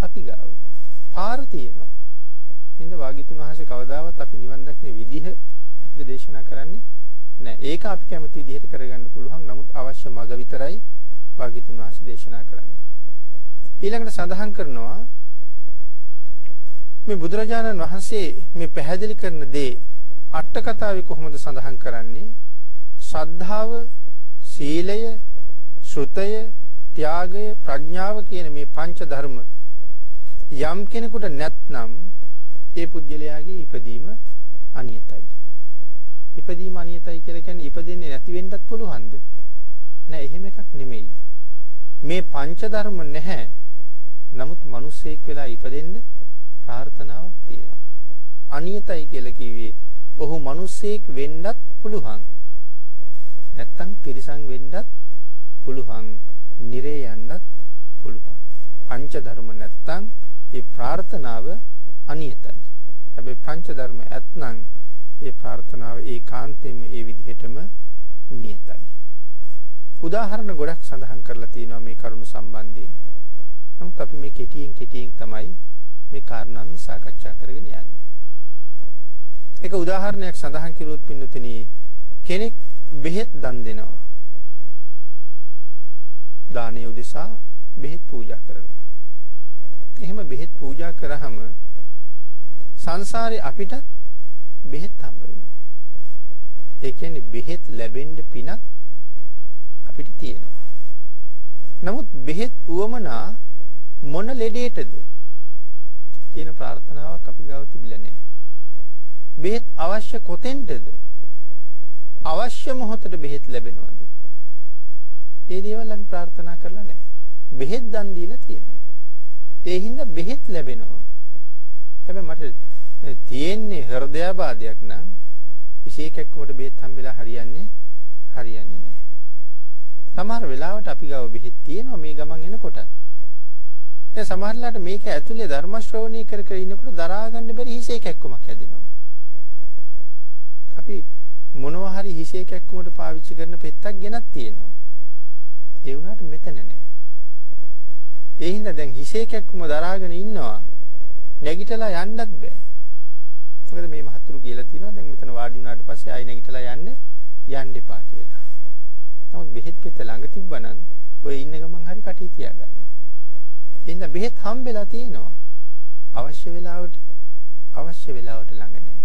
අපි ගාව. පාර තියෙනවා. එහෙනම් වාග්යතුන් වහන්සේ කවදාවත් අපි නිවන් දකින විදිහ අපිට දේශනා කරන්නේ නැහැ. ඒක අපි කැමති විදිහට කරගන්න පුළුවන්. නමුත් අවශ්‍ය මඟ විතරයි වාග්යතුන් වහන්සේ දේශනා කරන්නේ. ඊළඟට සඳහන් කරනවා මේ බුදුරජාණන් වහන්සේ මේ පැහැදිලි කරන දේ අට කතාවේ කොහොමද සඳහන් කරන්නේ? ශ්‍රද්ධාව, සීලය, ශ්‍රුතය, ත්‍යාගය, ප්‍රඥාව කියන මේ පංච ධර්ම යම් කෙනෙකුට නැත්නම් ඒ පුජ්‍යලයාගේ ඉපදීම අනියතයි. ඉපදීම අනියතයි කියලා කියන්නේ ඉපදෙන්නේ නැති වෙන්නත් පුළුවන්ද? නෑ එහෙම එකක් නෙමෙයි. මේ පංච ධර්ම නැහැ. නමුත් මිනිස්සෙක් වෙලා ඉපදෙන්න ප්‍රාර්ථනාවක් තියෙනවා. අනියතයි කියලා කිව්වේ ඔහු මිනිසෙක් වෙන්නත් පුළුවන්. නැත්තම් තිරිසන් වෙන්නත් පුළුවන්. නිරේ යන්නත් පුළුවන්. පංච ධර්ම නැත්තම් ඒ ප්‍රාර්ථනාව අනියතයි. හැබැයි පංච ධර්ම ඇත්නම් ඒ ප්‍රාර්ථනාව ඒකාන්තයෙන්ම ඒ විදිහටම නියතයි. උදාහරණ ගොඩක් සඳහන් කරලා තියෙනවා මේ කරුණු සම්බන්ධයෙන්. නමුත් අපි මේ කෙටියෙන් කෙටියෙන් තමයි මේ කාරණා මේ සාකච්ඡා කරගෙන යන්නේ. එක උදාහරණයක් සඳහන් කිරුවොත් පින්නතුනි කෙනෙක් බෙහෙත් දන් දෙනවා. දානීය උදෙසා බෙහෙත් පූජා කරනවා. එහෙම බෙහෙත් පූජා කරාම සංසාරේ අපිට බෙහෙත් හම්බ වෙනවා. ඒ කියන්නේ බෙහෙත් ලැබෙන්න පිනක් අපිට තියෙනවා. නමුත් බෙහෙත් උවමනා මොන ලෙඩේටද කියන ප්‍රාර්ථනාවක් අපි ගාව තිබිලා නැහැ. බෙහෙත් අවශ්‍ය කොතෙන්ටද? අවශ්‍ය මොහොතට බෙහෙත් ලැබෙනවද? ඒ දේවල් අපි ප්‍රාර්ථනා කරලා නැහැ. බෙහෙත් දන් දීලා තියෙනවා. ඒ හින්දා බෙහෙත් ලැබෙනවා. හැබැයි මට තියෙන්නේ හෘදයාබාධයක් නම් විශේෂකෙකුට බෙහෙත් හම්බෙලා හරියන්නේ හරියන්නේ නැහැ. සමහර වෙලාවට අපි ගාව බෙහෙත් තියෙනවා මේ ගමන් එනකොට. දැන් සමහරලාට මේක ඇතුලේ ධර්ම ශ්‍රවණය කර කර ඉන්නකොට දරා ගන්න බැරි හිසේ කැක්කමක් හැදෙනවා. අපි මොනවා හරි හිසේ කැක්කමට පාවිච්චි කරන පෙත්තක් ගෙනත් තියෙනවා. ඒ වුණාට මෙතන නෑ. ඒ හින්දා දැන් හිසේ කැක්කම දරාගෙන ඉන්නවා. නැගිටලා යන්නත් බෑ. මොකද මේ මහතුරු කියලා තියෙනවා දැන් මෙතන වාඩි වුණාට පස්සේ ආයි නැගිටලා යන්න යන්න එපා කියලා. නමුත් බෙහෙත් පෙත්ත ළඟ තිබ්බනම් ඔය ඉන්න ගමන් හරි කටේ තියාගන්නවා. එහෙනම් බෙහෙත් හම්බෙලා තියෙනවා. අවශ්‍ය වෙලාවට අවශ්‍ය වෙලාවට ළඟ නැහැ.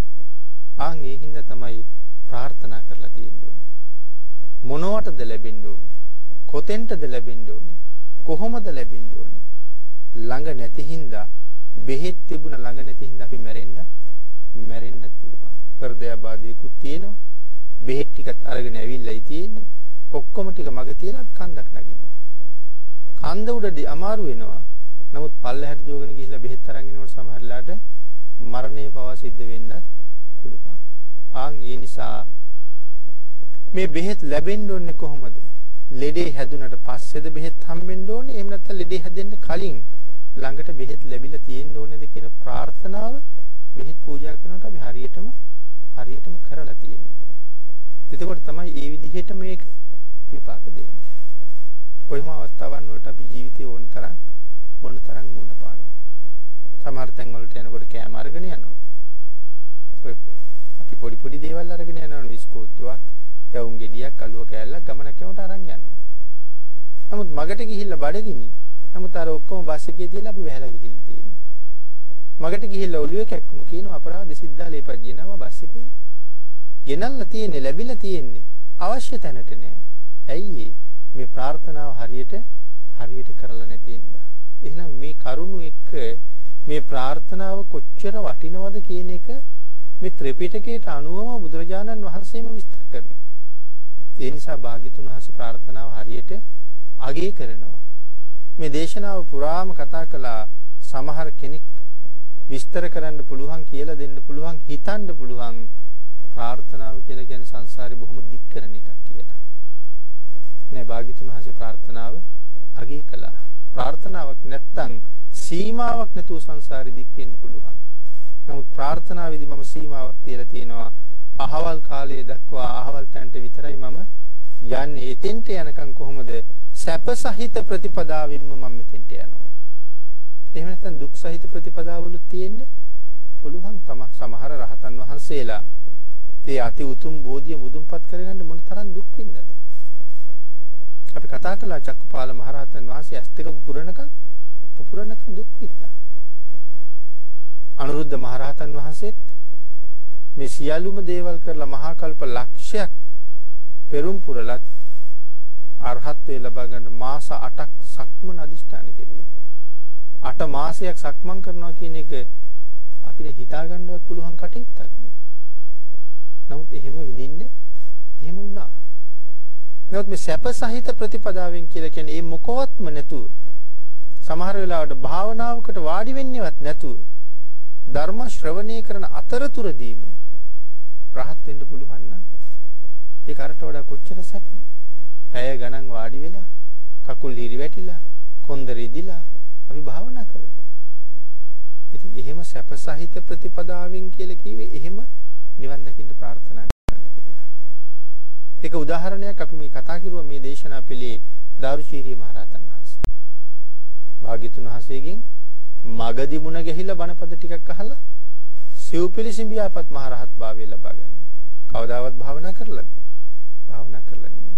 ආන් ඒ හින්දා තමයි ප්‍රාර්ථනා කරලා තියෙන්න ඕනේ. මොනවටද ලැබෙන්න ඕනේ? කොතෙන්ටද ලැබෙන්න ඕනේ? කොහොමද ලැබෙන්න ඕනේ? ළඟ නැති හින්දා බෙහෙත් තිබුණ ළඟ නැති හින්දා අපි මැරෙන්න මැරෙන්නත් පුළුවන්. හෘදයාබාධයකුත් තියෙනවා. බෙහෙත් ටිකත් අරගෙන ඇවිල්ලායි තියෙන්නේ. ඔක්කොම ටික මග තියලා අපි කන්දක් නගිනවා. කන්ද උඩදී අමාරු වෙනවා. නමුත් පල්ලෙහාට දුවගෙන ගිහිල්ලා බෙහෙත් අරන් එනකොට සමහරලාට මරණය පවා සිද්ධ වෙන්නත් පුළුවන්. ආන් ඒ නිසා මේ බෙහෙත් ලැබෙන්න ඕනේ කොහොමද? ලෙඩේ හැදුනට පස්සේද බෙහෙත් හම්බෙන්න ඕනේ? එහෙම නැත්නම් ලෙඩේ හැදෙන්න කලින් ළඟට බෙහෙත් ලැබිලා තියෙන්න ඕනේද කියන ප්‍රාර්ථනාව බෙහෙත් පූජා කරනකොට අපි හරියටම හරියටම කරලා තියෙන්න ඕනේ. එතකොට තමයි මේ විදිහට මේක විපාක දෙන්නේ. කොයිම අවස්ථාවන් වලට අපි ජීවිතේ ඕන තරම් ඕන තරම් මුණ පානවා. සමහර තැන් වලට යනකොට කෑම අරගෙන යනවා. අපි පොඩි පොඩි දේවල් අරගෙන යනවා විස්කෝත්තුවක්, යවුන් ගෙඩියක්, අලුව කෑල්ලක් ගමනක් යනකොට අරන් යනවා. නමුත් මගට ගිහිල්ලා බඩගිනි. නමුත් අර ඔක්කොම බස් එකේ තියලා අපි වැහලා ගිහිල්ලා තියෙන්නේ. මගට ගිහිල්ලා ඔළුවේ කැක්කම කියනවා අපරාධ සිද්ධා ලේපත් ගෙනාවා බස් එකේ. ගෙනල්ලා තියෙන්නේ ලැබිලා තියෙන්නේ අවශ්‍ය තැනට නෑ. ඇයි මේ ප්‍රාර්ථනාව හරියට හරියට කරලා නැති හින්දා. එහෙනම් මේ කරුණු එක්ක මේ ප්‍රාර්ථනාව කොච්චර වටිනවද කියන එක මේ ත්‍රිපිටකයට අනුවම බුදුරජාණන් වහන්සේම විස්තර කරනවා. ඒ නිසා භාග්‍යතුන් වහන්සේ ප්‍රාර්ථනාව හරියට අගය කරනවා. මේ දේශනාව පුරාම කතා කළා සමහර කෙනෙක් විස්තර කරන්න පුළුවන් කියලා දෙන්න පුළුවන් හිතන්න පුළුවන් ප්‍රාර්ථනාව කියලා කියන්නේ සංසාරේ බොහොම දික් කරන එකක් කියලා. නෑ භාග්‍යතුන් වහන්සේ ප්‍රාර්ථනාව අගය කළා. ප්‍රාර්ථනාවක් නැත්තම් සීමාවක් නැතුව සංසාරේ දික් වෙන්න පුළුවන්. නමුත් ප්‍රාර්ථනාවේදී මම සීමාවක් තියලා තියෙනවා. අහවල් කාලයේ දක්වා අහවල් තැනට විතරයි මම යන්නේ. එතෙන්ට යනකම් කොහොමද සැප සහිත ප්‍රතිපදාවෙන්ම මම මෙතෙන්ට යනවා. එහෙම නැත්නම් දුක් සහිත ප්‍රතිපදාවලුත් තියෙන්නේ පුළුවන් තම සමහර රහතන් වහන්සේලා. ඒ අති උතුම් බෝධිය මුදුන්පත් කරගන්න මොන තරම් දුක් විඳද? අපි කතා කළා චක්කපාල මහරහතන් වහන්සේ ඇස් දෙක පුපුරනකම් පුපුරනකම් දුක් විඳා. අනුරුද්ධ මහරහතන් වහන්සේත් මේ සියලුම දේවල් කරලා මහා කල්ප ලක්ෂයක් පෙරම් පුරලත් අරහත්ත්වයේ ලබා ගන්න මාස 8ක් සක්මන අදිෂ්ඨාන කෙරුවේ. 8 මාසයක් සක්මන් කරනවා කියන එක අපිට හිතා ගන්නවත් පුළුවන් කටයුත්තක්ද? නමුත් එහෙම විඳින්න එහෙම වුණා. නමුත් මේ සැප සහිත ප්‍රතිපදාවෙන් කියලා කියන්නේ මේ මොකවත්ම නැතුව සමහර වෙලාවට භාවනාවකට වාඩි වෙන්නේවත් නැතුව ධර්ම ශ්‍රවණය කරන අතරතුරදීම රහත් වෙන්න පුළුවන් නම් ඒක අරට වඩා කොච්චර සැපද? පැය ගණන් වාඩි වෙලා කකුල් ඉරි වැටිලා කොන්ද රිදිලා අපි භාවනා කරනවා. ඉතින් එහෙම සැප සහිත ප්‍රතිපදාවෙන් කියලා කිව්වේ එහෙම නිවන් දකින්න ප්‍රාර්ථනා කරන්න කියලා. ඒක උදාහරණයක් අපි මේ කතා කරුවා මේ දේශනා පිළේ දාරුචීරිය මහරහතන් වහන්සේ. භාග්‍යතුන් වහන්සේගෙන් මගදී මුණ ගැහිලා බණපද ටිකක් අහලා සිව්පිලිසිඹියාපත් මහරහත් භාවය ලබා ගන්න. කවදාවත් භාවනා කරලාද? භාවනා කරලා නෙමෙයි.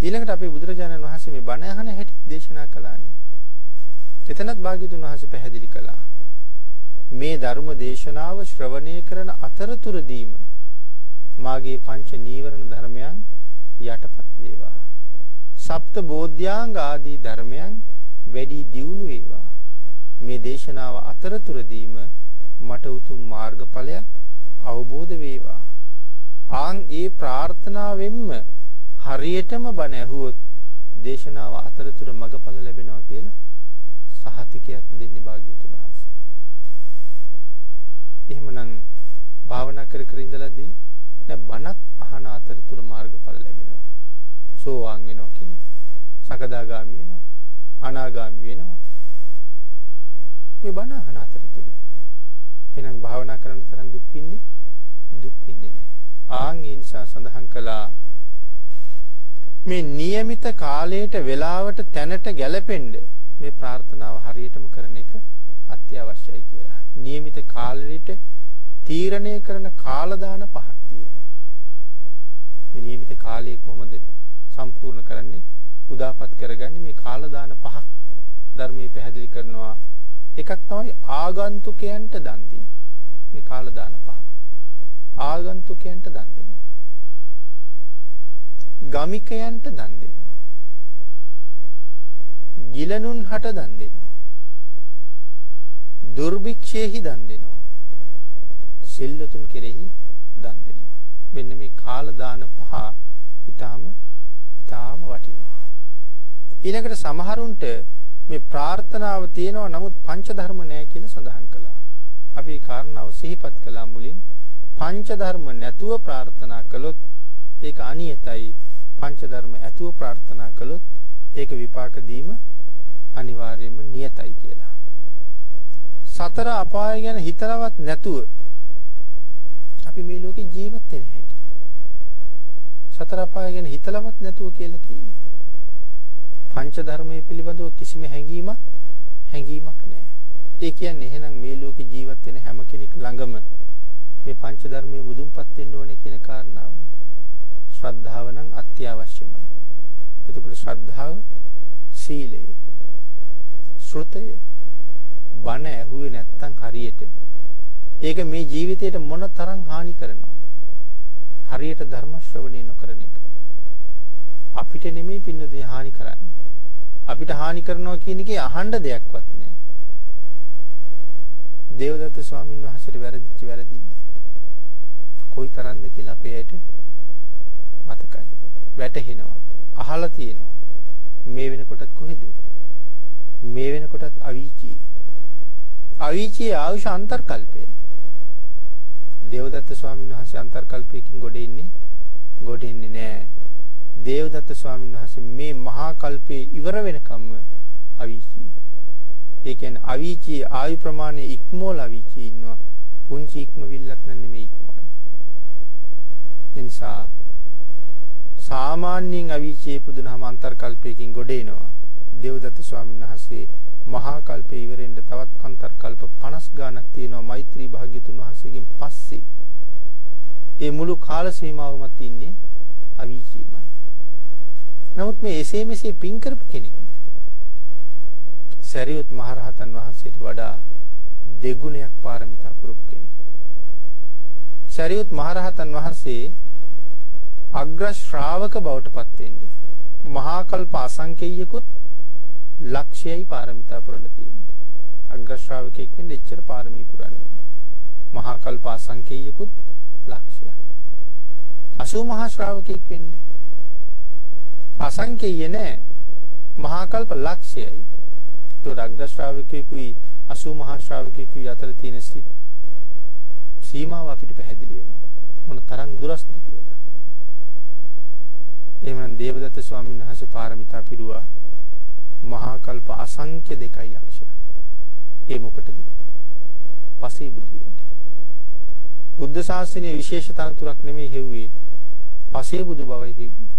ඊළඟට අපේ බුදුරජාණන් වහන්සේ මේ බණ අහන හැටි දේශනා කළානේ. එතනත් භාග්‍යතුන් වහන්සේ පැහැදිලි කළා. මේ ධර්ම දේශනාව ශ්‍රවණය කරන අතරතුරදීම මාගේ පංච නීවරණ ධර්මයන් යටපත් වේවා. සප්ත බෝධ්‍යාංග ආදී ධර්මයන් වැඩි දියුණු වේවා. මේ දේශනාව අතරතුරදීම මට උතුම් මාර්ගඵලයක් අවබෝධ වේවා. ආන් ඒ ප්‍රාර්ථනාවෙන්ම හරියටම බණ ඇහුවොත් දේශනාව අතරතුර මගඵල ලැබෙනවා කියලා සහතිකයක් දෙන්නේ භාග්‍යතුන් වහන්සේ. එහෙමනම් භාවනා කර කර ඉඳලාදී දැන් බණක් අහන අතරතුර මාර්ගඵල ලැබෙනවා. සෝවාන් වෙනවා කියන්නේ. සකදාගාමි වෙනවා. අනාගාමි වෙනවා. මේ බණ අහන අතරතුර. එහෙනම් භාවනා කරන තරම් දුක් විඳින්නේ දුක් විඳින්නේ නැහැ. ආන් ඒ නිසා සඳහන් කළා මේ નિયમિત කාලයට වෙලාවට තැනට ගැලපෙන්න මේ ප්‍රාර්ථනාව හරියටම කරන එක අත්‍යවශ්‍යයි කියලා. નિયમિત කාලෙට තීරණය කරන කාලදාන පහක් තියෙනවා. මේ નિયમિત කාලය කොහොමද සම්පූර්ණ කරන්නේ? උදාපත් කරගන්නේ මේ කාලදාන පහක් ධර්මයේ පැහැදිලි කරනවා. එකක් තමයි ආගන්තුකයන්ට දන් දී. මේ කාලදාන පහ. ආගන්තුකයන්ට දන් දෙනවා. ගමිකයන්ට දන් දෙනවා. ගිලනුන් හට දන් දෙනවා. දුර්භික්ෂයෙහි දන් දෙනවා. සිල්ලතුන් කෙරෙහි දන් දෙනවා. මෙන්න මේ කාල දාන පහ ඊටාම ඊටාම වටිනවා. ඊළඟට සමහරුන්ට මේ ප්‍රාර්ථනාව තියෙනවා නමුත් පංච ධර්ම නැහැ කියලා සඳහන් කළා. අපි කාරණාව සිහිපත් කළා මුලින් පංච ධර්ම නැතුව ප්‍රාර්ථනා කළොත් ඒක අනියතයි. පංච ධර්ම ඇතුව ප්‍රාර්ථනා කළොත් ඒක විපාක දීම අනිවාර්යයෙන්ම නියතයි කියලා. සතර අපාය ගැන හිතලවත් නැතුව අපි මේ ලෝකේ ජීවත් වෙන හැටි. සතර අපාය ගැන හිතලවත් නැතුව කියලා කිව්වේ. පංච ධර්මයේ පිළිබඳව කිසිම හැඟීමක් හැඟීමක් නැහැ. ඒ කියන්නේ එහෙනම් මේ ලෝකේ ජීවත් වෙන හැම කෙනෙක් ළඟම මේ පංච ධර්මයේ මුදුන්පත් වෙන්න ඕනේ කියන කාරණාවනේ. ශ්‍රද්ධාව නම් අත්‍යවශ්‍යමයි. එතකොට ශ්‍රද්ධාව සීලය ශ්‍රුතය බණ ඇහුවේ නැත්තම් හරියට. ඒක මේ ජීවිතේට මොන තරම් හානි කරනවද? හරියට ධර්ම ශ්‍රවණය නොකරන එක. අපිට නෙමෙයි පින්නදී හානි කරන්නේ. අපිට හානි කරනවා කියන එකේ අහන්න දෙයක්වත් නැහැ දේවදත්ත ස්වාමීන් වහන්සේට වැරදිච්ච වැරදිල්ල. කොයි තරම්ද කියලා අපේ ඇයිට මතකයි. වැටහෙනවා. අහලා තියෙනවා. මේ වෙනකොටත් කොහෙද? මේ වෙනකොටත් අවීචී අවීචී ආයුෂ අන්තර්කල්පයයි දේවදත්ත ස්වාමීන් වහන්සේ අන්තර්කල්පයකින් ගොඩ ඉන්නේ ගොඩ ඉන්නේ නෑ. දේවදත්ත ස්වාමීන් වහන්සේ මේ මහා කල්පේ ඉවර වෙනකම්ම අවීචී ඒ කියන්නේ අවීචී ආයු ප්‍රමාණය ඉක්මෝල අවීචී ඉන්නවා. පුංචි ඉක්මවිල්ලක් නෙමෙයි ඉක්මවන්නේ. එනිසා සාමාන්‍යයෙන් අවීචයේ පුදුනහම අන්තර්කල්පයකින් ගොඩ එනවා. දේවදත්ත ස්වාමීන් වහන්සේ මහා කල්පේ ඉවරෙන්න තවත් අන්තර්කල්ප 50 ගාණක් තියෙනවා මෛත්‍රී භාග්‍යතුන් වහන්සේගෙන් පස්සේ. ඒ මුළු කාල සීමාවමත් ඉන්නේ අවීචයමයි. නමුත් මේ එසේ මෙසේ පින් කරපු කෙනෙක්ද? සරියුත් මහරහතන් වහන්සේට වඩා දෙගුණයක් පාරමිතා පුරපු කෙනෙක්. සරියුත් මහරහතන් වහන්සේ අග්‍ර ශ්‍රාවක බවට පත් වෙන්නේ. මහා කල්ප අසංකේයකුත් ලක්ෂයයි පාරමිතා පුරලා තියෙන්නේ. අග්‍ර ශ්‍රාවකෙක් වෙන්න එච්චර පාරමී පුරන්න ඕනේ. මහා කල්ප අසංකේයකුත් ලක්ෂයක්. 80 මහා ශ්‍රාවකෙක් වෙන්න. අසංකේය නෑ. මහා කල්ප ලක්ෂයයි. તો අග්‍ර ශ්‍රාවකෙකුයි 80 මහා ශ්‍රාවකෙකුයි අතර තියෙන සීමාව අපිට පැහැදිලි වෙනවා. මොන තරම් දුරස්ද කියලා. එහෙමනම් දේවදත්ත ස්වාමීන් වහන්සේ පාරමිතා පිරුවා මහා කල්ප අසංඛ්‍ය දෙකයි ලක්ෂයක්. ඒ මොකටද? පසේ බුදු වෙන්න. බුද්ධ ශාසනයේ විශේෂ තනතුරක් නෙමෙයි හෙව්වේ. පසේ බුදු බවයි හෙව්වේ.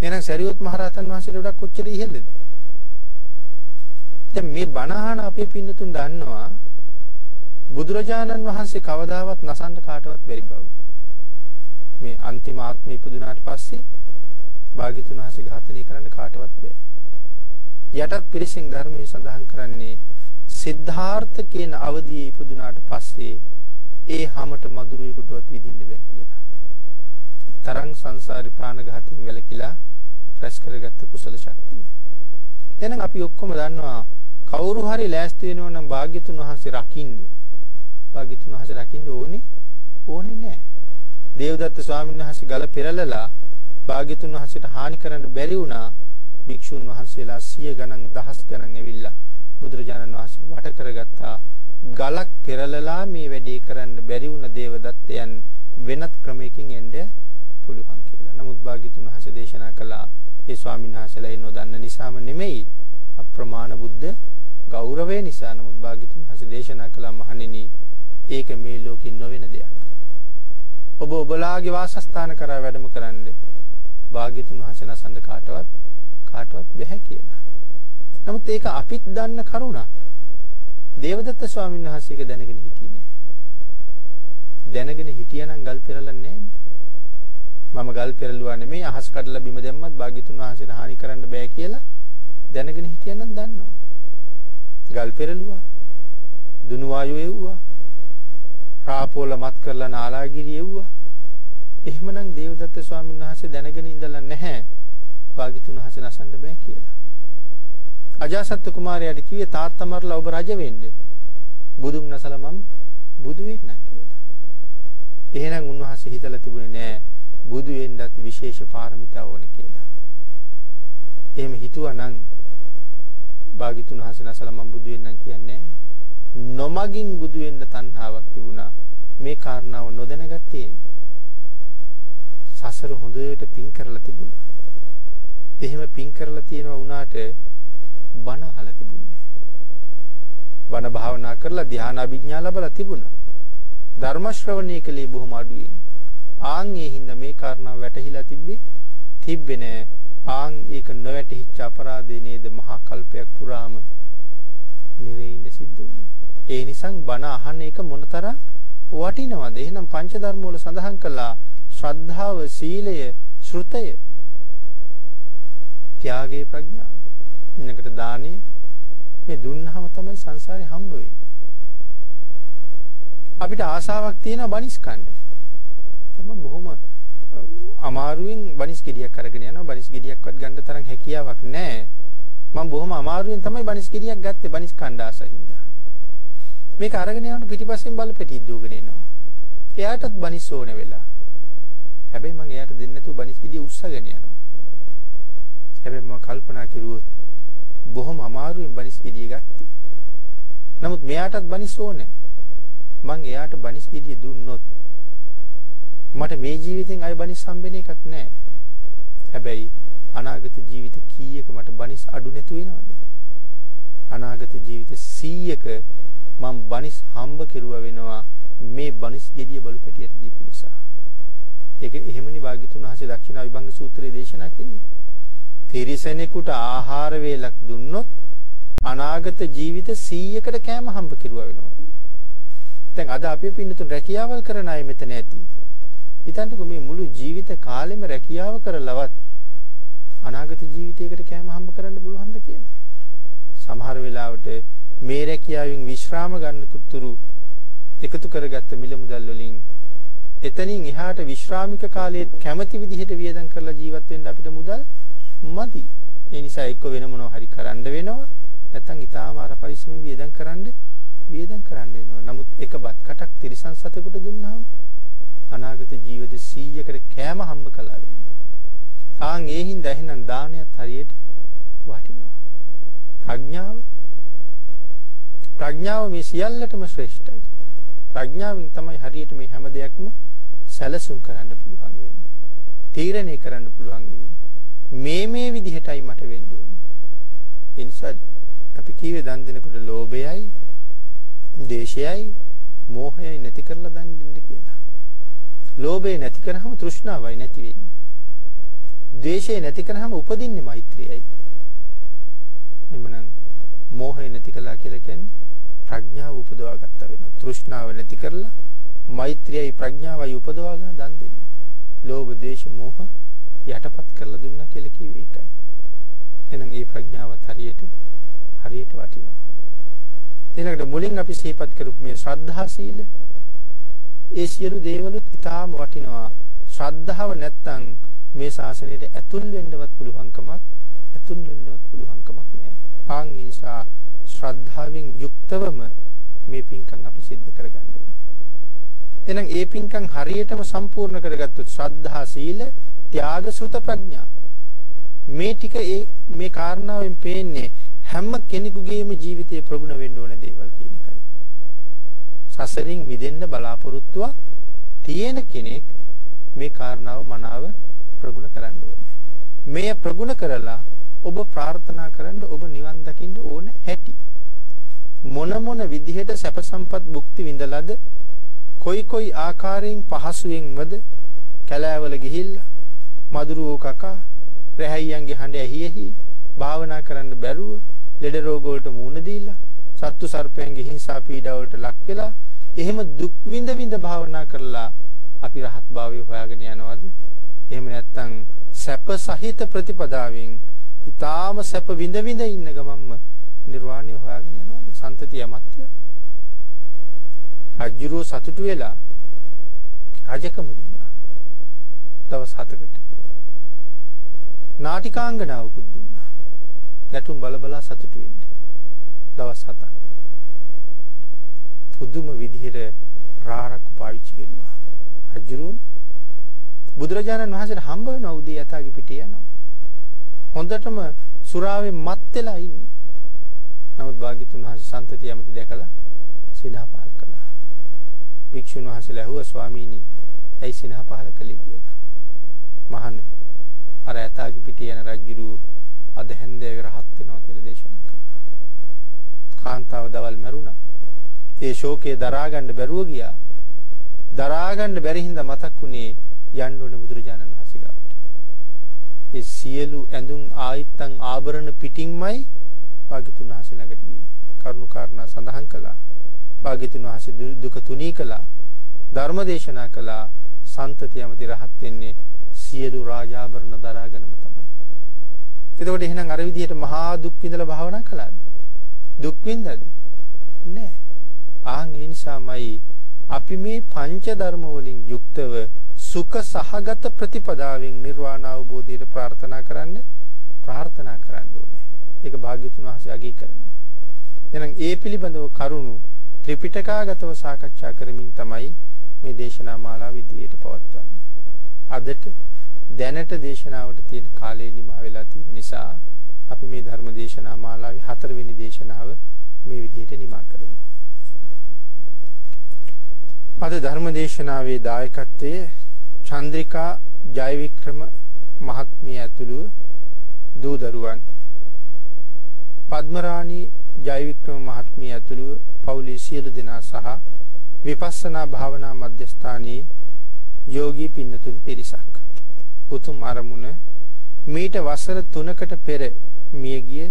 එහෙනම් සරියොත් මහරහතන් වහන්සේට වඩා කොච්චර ඉහළද? දැන් මේ බණහන අපේ පින්නතුන් දන්නවා බුදුරජාණන් වහන්සේ කවදාවත් නසන්න කාටවත් බැරි බව. මේ අන්තිම ආත්මය ඉපදුනාට පස්සේ භාග්‍යතුන් වහන්සේ ඝාතනය කරන්න කාටවත් බෑ. යටත් පිරිසින් ධර්මයේ සඳහන් කරන්නේ සිද්ධාර්ථ කියන අවදියේ ඉපදුනාට පස්සේ ඒ හැමත මధుරයෙකුටවත් විඳින්න බෑ කියලා. තරං සංසාරේ ප්‍රාණඝාතයෙන් වැළකීලා රැස් කරගත්ත කුසල ශක්තිය. එහෙනම් අපි ඔක්කොම දන්නවා කවුරු හරි ලෑස්ති වෙනවා නම් භාග්‍යතුන් වහන්සේ රකින්න. භාග්‍යතුන් වහන්සේ රකින්න ඕනේ ඕනේ නෑ. දේවදත්ත ස්වාමීන් වහන්සේ ගල පෙරලලා භාග්‍යතුන් වහන්සේට හානි කරන්න බැරි වුණා. භික්ෂුන් වහන්සේලා සිය ගණන් දහස් ගණන් ඇවිල්ලා බුදුරජාණන් වහන්සේ වට කරගත්තා. ගලක් පෙරලලා මේ වැඩේ කරන්න බැරි වුණ දේවදත්තයන් වෙනත් ක්‍රමයකින් එන්න පුළුවන් කියලා. නමුත් භාග්‍යතුන් වහන්සේ දේශනා කළා ඒ ස්වාමීන් වහන්සේලා ඒ නොදන්න නිසාම නෙමෙයි අප්‍රමාණ බුද්ධ ගෞරවය නිසා. නමුත් භාග්‍යතුන් වහන්සේ දේශනා කළා මහණෙනි ඒක මේ ලෝකෙ නොවන දෙයක්. ඔබ ඔබලාගේ වාසස්ථාන කරා වැඩම කරන්න භාග්‍යතුන් වහන්සේ නසන්න කාටවත් කාටවත් බැහැ කියලා. නමුත් ඒක අපිත් දන්න කරුණක්. දේවදත්ත ස්වාමීන් වහන්සේ ඒක දැනගෙන හිටියේ නෑ. දැනගෙන හිටියානම් ගල් පෙරලන්නේ නෑනේ. මම ගල් පෙරළුවා නෙමෙයි අහස් කඩලා බිම දැම්මත් භාග්‍යතුන් වහන්සේට හානි කරන්න බෑ කියලා දැනගෙන හිටියානම් දන්නවා. ගල් පෙරළුවා. දුනු වායුව එව්වා. රාපෝල මත් කරලා නාලාගිරි එව්වා. එහෙමනම් දේවදත්ත ස්වාමීන් වහන්සේ දැනගෙන ඉඳලා නැහැ. භාග්‍යතුන් වහන්සේ නසන්න බෑ කියලා. අජාසත් කුමාරයාට කිව්වේ තාත්තා මරලා ඔබ රජ වෙන්න. බුදුන් නැසලා මම බුදු වෙන්නම් කියලා. එහෙනම් උන්වහන්සේ හිතලා තිබුණේ නෑ බුදු වෙන්නත් විශේෂ පාරමිතා ඕන කියලා. එහෙම හිතුවා නම් භාග්‍යතුන් වහන්සේ නැසලා මම බුදු වෙන්නම් කියන්නේ නොමගින් බුදු වෙන්න තණ්හාවක් තිබුණා. මේ කාරණාව නොදැනගත්තේ සසර හොඳට පින් කරලා තිබුණා. එහෙම පින් කරලා තියෙනවා වුණාට බණ අහලා තිබුණේ බණ භාවනා කරලා ධ්‍යාන අභිඥා ලැබලා තිබුණා. ධර්ම ශ්‍රවණය කළේ බොහොම අඩුවෙන්. ආන් ඒ හින්දා මේ කාරණාව වැටහිලා තිබ්බේ තිබ්බේ නෑ. ආන් ඒක නොවැටහිච්ච අපරාධේ නේද මහා කල්පයක් පුරාම නිරේින්ද සිද්ධ වුනේ. ඒ නිසා බණ අහන්න එක මොනතරම් වටිනවද? එහෙනම් පංච ධර්ම වල සඳහන් කළා ශ්‍රද්ධාව, සීලය, ශ්‍රුතය, ත්‍යාගයේ ප්‍රඥාව. ඊළඟට දානය මේ දුන්නහම තමයි සංසාරේ හම්බ වෙන්නේ. අපිට ආසාවක් තියෙනවා බනිස් කන්න. තමයි බොහොම අමාරුවෙන් බනිස් ගෙඩියක් අරගෙන යනවා. බනිස් ගෙඩියක්වත් ගන්න තරම් හැකියාවක් නැහැ. මම බොහොම අමාරුවෙන් තමයි බනිස් ගෙඩියක් ගත්තේ බනිස් කණ්ඩ ආසින්දා. මේක අරගෙන යනකොට පිටිපස්සෙන් බලපෙටි දුවගෙන එනවා. එයාටත් බනිස් ඕන වෙලා. හැබැයි මම එයාට දෙන්නේ නැතුව බනිස් ගෙඩිය උස්සගෙන යනවා. හැබැයි මම කල්පනා කරුවොත් බොහොම අමාරුවෙන් බනිස් ගෙඩිය ගත්තේ. නමුත් මෙයාටත් බනිස් ඕනේ. මං එයාට බනිස් ගෙඩිය දුන්නොත් මට මේ ජීවිතෙන් අය බනිස් හම්බෙන එකක් නැහැ. හැබැයි අනාගත ජීවිත කීයක මට බනිස් අඩු නැතු වෙනවද? අනාගත ජීවිත 100ක මම බනිස් හම්බ කෙරුවා වෙනවා මේ බනිස් ගෙඩිය බලු පැටියට දීපු නිසා. ඒක එහෙමනි වාග්යතුන් වහන්සේ දක්ෂිනා විභංග සූත්‍රයේ දේශනා කළේ. තිරිසනෙකුට ආහාර වේලක් දුන්නොත් අනාගත ජීවිත 100කට කෑම හම්බ කෙරුවා වෙනවා. දැන් අද අපි පින්නතුන් රැකියාවල් කරන අය මෙතන ඇති. හිතන්නකෝ මේ මුළු ජීවිත කාලෙම රැකියාව කරලවත් අනාගත ජීවිතයකට කෑම හම්බ කරන්න පුළුවන්ද කියලා. සමහර වෙලාවට මේ රැකියාවෙන් විශ්‍රාම ගන්න කුතුරු එකතු කරගත්ත මිල මුදල් වලින් එතනින් එහාට විශ්‍රාමික කාලයේ කැමැති විදිහට වියදම් කරලා ජීවත් වෙන්න අපිට මුදල් මදි. ඒ නිසා එක්ක වෙන මොනවා හරි කරන්න වෙනවා. නැත්නම් ඊටාම අර පරිස්සමෙන් වියදම් කරන්න වියදම් කරන්න වෙනවා. නමුත් එක බත් කටක් තිරිසන් සතෙකුට දුන්නාම අනාගත ජීවිත 100කට කෑම හම්බ කළා වෙනවා. ආන් ඒ හින්දා එහෙනම් දානයත් හරියට වටිනවා. ප්‍රඥාව ප්‍රඥාව මේ සියල්ලටම ශ්‍රේෂ්ඨයි. ප්‍රඥාවෙන් තමයි හරියට මේ හැම දෙයක්ම සැලසුම් කරන්න පුළුවන් වෙන්නේ. තීරණය කරන්න පුළුවන් වෙන්නේ. මේ මේ විදිහටයි මට වෙන්න ඕනේ. ඒ නිසා අපි කීවේ දන් දෙනකොට ලෝභයයි, දේශයයි, මෝහයයි නැති කරලා දන් දෙන්න කියලා. ලෝභය නැති කරාම තෘෂ්ණාවයි නැති වෙන්නේ. ද්වේෂය නැති කරාම උපදින්නේ මෛත්‍රියයි. එමනම් මෝහය නැති කළා කියලා කියන්නේ ප්‍රඥාව උපදවා ගත්ත වෙනවා. තෘෂ්ණාව නැති කරලා මෛත්‍රියයි ප්‍රඥාවයි උපදවාගෙන දන් දෙනවා. ලෝභ, දේශ, මෝහ යටපත් කරලා දුන්නා කියලා කිව්වේ ඒකයි. එහෙනම් මේ ප්‍රඥාවත් හරියට හරියට වටිනවා. ඊළඟට මුලින් අපි සිහිපත් කරපු මේ ශ්‍රද්ධා සීල ඒ සියලු දේවලුත් ඊටාම වටිනවා. ශ්‍රද්ධාව නැත්තම් මේ ශාසනයට ඇතුල් වෙන්නවත් පුළුවන්කමක් ඇතුල් වෙන්නවත් පුළුවන්කමක් නැහැ. ආන් ඒ නිසා ශ්‍රද්ධාවෙන් යුක්තවම මේ පින්කම් අපි සිද්ධ කරගන්න ඕනේ. එහෙනම් ඒ පින්කම් හරියටම සම්පූර්ණ කරගත්තොත් ශ්‍රද්ධා සීල ත්‍යාග සුත ප්‍රඥා මේ ටික ඒ මේ කාරණාවෙන් පේන්නේ හැම කෙනෙකුගේම ජීවිතයේ ප්‍රගුණ වෙන්න ඕන දේවල් කියන එකයි. සසරින් මිදෙන්න බලාපොරොත්තුවක් තියෙන කෙනෙක් මේ කාරණාව මනාව ප්‍රගුණ කරන්න ඕනේ. මෙය ප්‍රගුණ කරලා ඔබ ප්‍රාර්ථනා කරන්න ඔබ නිවන් දකින්න ඕන හැටි. මොන මොන විදිහට සැප සම්පත් භුක්ති විඳලාද කොයි කොයි ආකාරයෙන් පහසුවෙන්මද කැලෑවල ගිහිල්ලා මදුරුවෝ කකා රැහැයියන්ගේ හඬ ඇහි ඇහි භාවනා කරන්න බැරුව ලෙඩ රෝග වලට මුහුණ දීලා සත්තු සර්පයන්ගේ හිංසා පීඩා වලට ලක් වෙලා එහෙම දුක් විඳ විඳ භාවනා කරලා අපි රහත් භාවය හොයාගෙන යනවද? එහෙම නැත්නම් සැප සහිත ප්‍රතිපදාවෙන් ඊටාම සැප විඳ විඳ ඉන්න ගමන්ම නිර්වාණය හොයාගෙන යනවද? සන්තතිය මත්ය. අජ්ජුරුව සතුටු වෙලා රජකම දුන්නා. දවස් 7කට. නාටිකාංගනාවකුත් දුන්නා. ගැටුම් බල බලා සතුටු වෙන්න. දවස් 7ක්. පුදුම විදිහට රාරක්කු පාවිච්චි කරුවා. අජුරුනේ බුදුරජාණන් වහන්සේට හම්බ වෙනවා උදේ යතාගේ පිටේ යනවා. හොඳටම සුරාවෙන් මත් වෙලා ඉන්නේ. නමුත් භාග්‍යතුන් වහන්සේ සන්තති යමති දැකලා සිනහ පහල කළා. භික්ෂුන් වහන්සේලා ඇහුවා ස්වාමීනි ඇයි සිනහ පහල කළේ කියලා. මහන්න අර යතාගේ පිටේ යන රජුරු අද හැන්දෑවේ රහත් වෙනවා කියලා දේශනා කළා. කාන්තාව දවල් මැරුණා. ඒ ශෝකේ දරා ගන්න බැරුව ගියා. දරා ගන්න බැරි හින්දා මතක් වුණේ යන්න ඕනේ බුදුරජාණන් වහන්සේ ගාවට. ඒ සියලු ඇඳුම් ආයිත්තන් ආභරණ පිටින්මයි භාග්‍යතුන් වහන්සේ ළඟට ගියේ. කරුණු කාරණා සඳහන් කළා. භාග්‍යතුන් වහන්සේ දුක තුනී කළා. ධර්ම දේශනා කළා. සන්තති යමති රහත් වෙන්නේ සියලු රාජාභරණ දරාගෙනම තමයි. එතකොට එහෙනම් අර විදිහට මහා දුක් විඳලා භාවනා කළාද? දුක් විඳද? නෑ. ආන් ඒ නිසාමයි අපි මේ පංච ධර්ම වලින් යුක්තව සුඛ සහගත ප්‍රතිපදාවෙන් නිර්වාණ අවබෝධයට ප්‍රාර්ථනා කරන්න ප්‍රාර්ථනා කරන්න ඕනේ. ඒක භාග්‍යතුන් වහන්සේ අගය කරනවා. එහෙනම් ඒ පිළිබඳව කරුණු ත්‍රිපිටකාගතව සාකච්ඡා කරමින් තමයි මේ දේශනා මාලාව ඉදිරියට පවත්වන්නේ. අදට දැනට දේශනාවට තියෙන කාලය නිමා වෙලා තියෙන නිසා අපි මේ ධර්ම දේශනා මාලාවේ හතරවෙනි දේශනාව මේ විදිහට නිමා කරමු. අද ධර්ම දේශනාවේ දායකත්වයේ චන්ද්‍රිකා ජයවික්‍රම මහත්මිය ඇතුළු දූ දරුවන් පද්මරාණි ජයවික්‍රම මහත්මිය ඇතුළු පවුලේ සියලු දෙනා සහ විපස්සනා භාවනා මධ්‍යස්ථානයේ යෝගී පින්නතුන් පිරිසක්. උතුම් අරමුණ මීට වසර 3කට පෙර මියගිය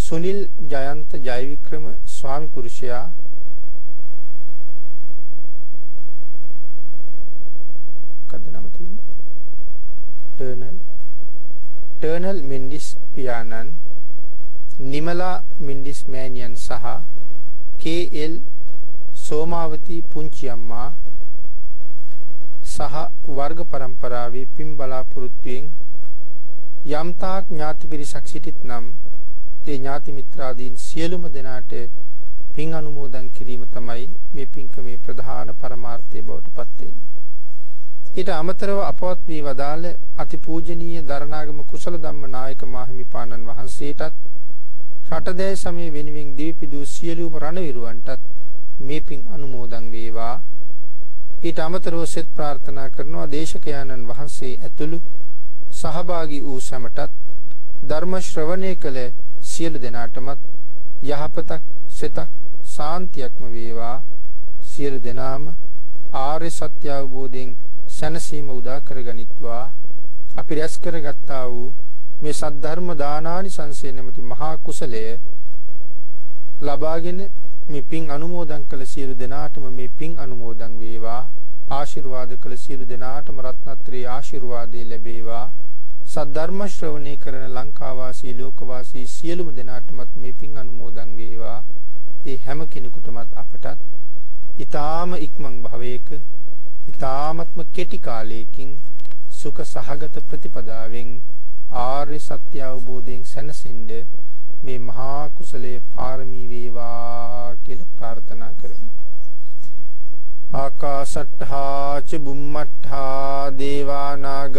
සුනිල් ජයන්ත ජයවික්‍රම ස්වාමි පුරුෂයා මොකද්ද නම තියෙන්නේ? ටර්නල් ටර්නල් මින්ඩිස් පියාණන් නිමලා මින්ඩිස් මෑණියන් සහ කේ.එල්. සෝමාවති පුංචි අම්මා සහ වර්ග પરම්පරාවේ පින් බලාපොරොත්තුෙන් යම්තාක් ඥාති පිරිසක් සිටිත් නම් ඒ ඥාති මිත්‍රාදීන් සියලුම දෙනාට පින් අනුමෝදන් කිරීම තමයි මේ පින්කමේ ප්‍රධාන පරමාර්ථය බවට පත් වෙන්නේ. ඊට අමතරව අපවත් වී වදාළ අතිපූජනීය දරණාගම කුසල ධම්ම නායක මාහිමිපාණන් වහන්සේටත් රටදෑ සමයේ වෙනුවෙන් දීපිදු සියලුම රණවිරුවන්ටත් මේ පින් අනුමෝදන් වේවා. ඊට අමතරව සෙත් ප්‍රාර්ථනා කරනවා දේශකයාණන් වහන්සේ ඇතුළු සහභාගී වූ සැමටත් ධර්ම ශ්‍රවණය කළ සියලු දෙනාටමත් යහපතක් සෙතක් සාන්තියක්ම වේවා සියලු දෙනාම ආර්ය සත්‍ය අවබෝධයෙන් සැනසීම උදා කරගනිත්වා අපි රැස් කරගත්තා වූ මේ සද්ධර්ම දානානි සංසේ නැමැති මහා කුසලය ලබාගෙන මේ පින් අනුමෝදන් කළ සියලු දෙනාටම මේ පින් අනුමෝදන් වේවා. ආශිර්වාද කළ සියලු දෙනාටම රත්නත්‍රී ආශිර්වාදේ ලැබේවා. සද්ධර්ම ශ්‍රවණය කරන ලංකාවාසී ලෝකවාසී සියලුම දෙනාටමත් මේ පින් අනුමෝදන් වේවා. ඒ හැම කෙනෙකුටමත් අපටත් ඊ타ම ඉක්මන් භවයක ඊ타මත්ම කෙටි කාලයකින් සුඛ සහගත ප්‍රතිපදාවෙන් ආර්ය සත්‍ය අවබෝධයෙන් සැනසෙන්න මේ මහා කුසලයේ පාරමී වේවා කියලා ප්‍රාර්ථනා කරමු. ආකාශට්ඨා ච බුම්මට්ඨා දේවා නාග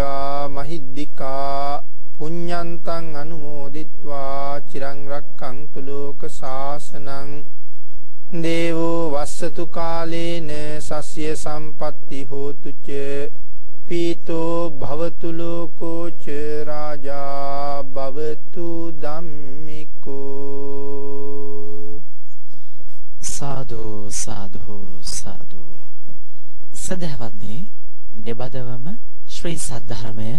මහිද්దికා පුඤ්ඤන්තං අනුමෝදිත්වා චිරං රක්ඛන්තු ලෝක සාසනං දේවෝ වස්සතු කාලේන සස්ය සම්පatti හෝතු ච පීතෝ භවතු සදහවත්නි දෙබදවම ශ්‍රී සද්ධර්මය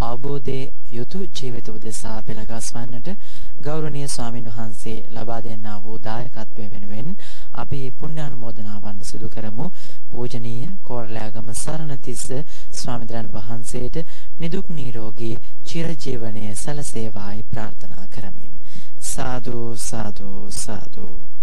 අවබෝධයේ යුතු ජීවිත උදෙසා පෙළගස්වන්නට ගෞරවනීය ස්වාමින් වහන්සේ ලබා දෙන්නා වූ දායකත්වය වෙනුවෙන් අපි පුණ්‍යානුමෝදනාවන් සිදු කරමු. පූජනීය කෝරළයාගම සරණතිස්ස ස්වාමීන් වහන්සේට නිදුක් නිරෝගී චිරජීවනයේ සැලසේවායි ප්‍රාර්ථනා කරමින්. සාදු සාදු සාදු.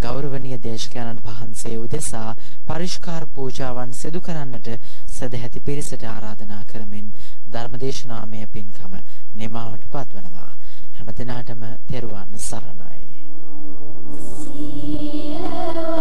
ගෞරවනීය දේශකයන්න් වහන්සේ උදෙසා පරිස්කාර පූජාවන් සිදු කරන්නට සදැහැති පිරිසට ආරාධනා කරමින් ධර්මදේශනාමය පින්කම නිමාවට පත්වනවා. හැම දිනාටම තෙරුවන් සරණයි. See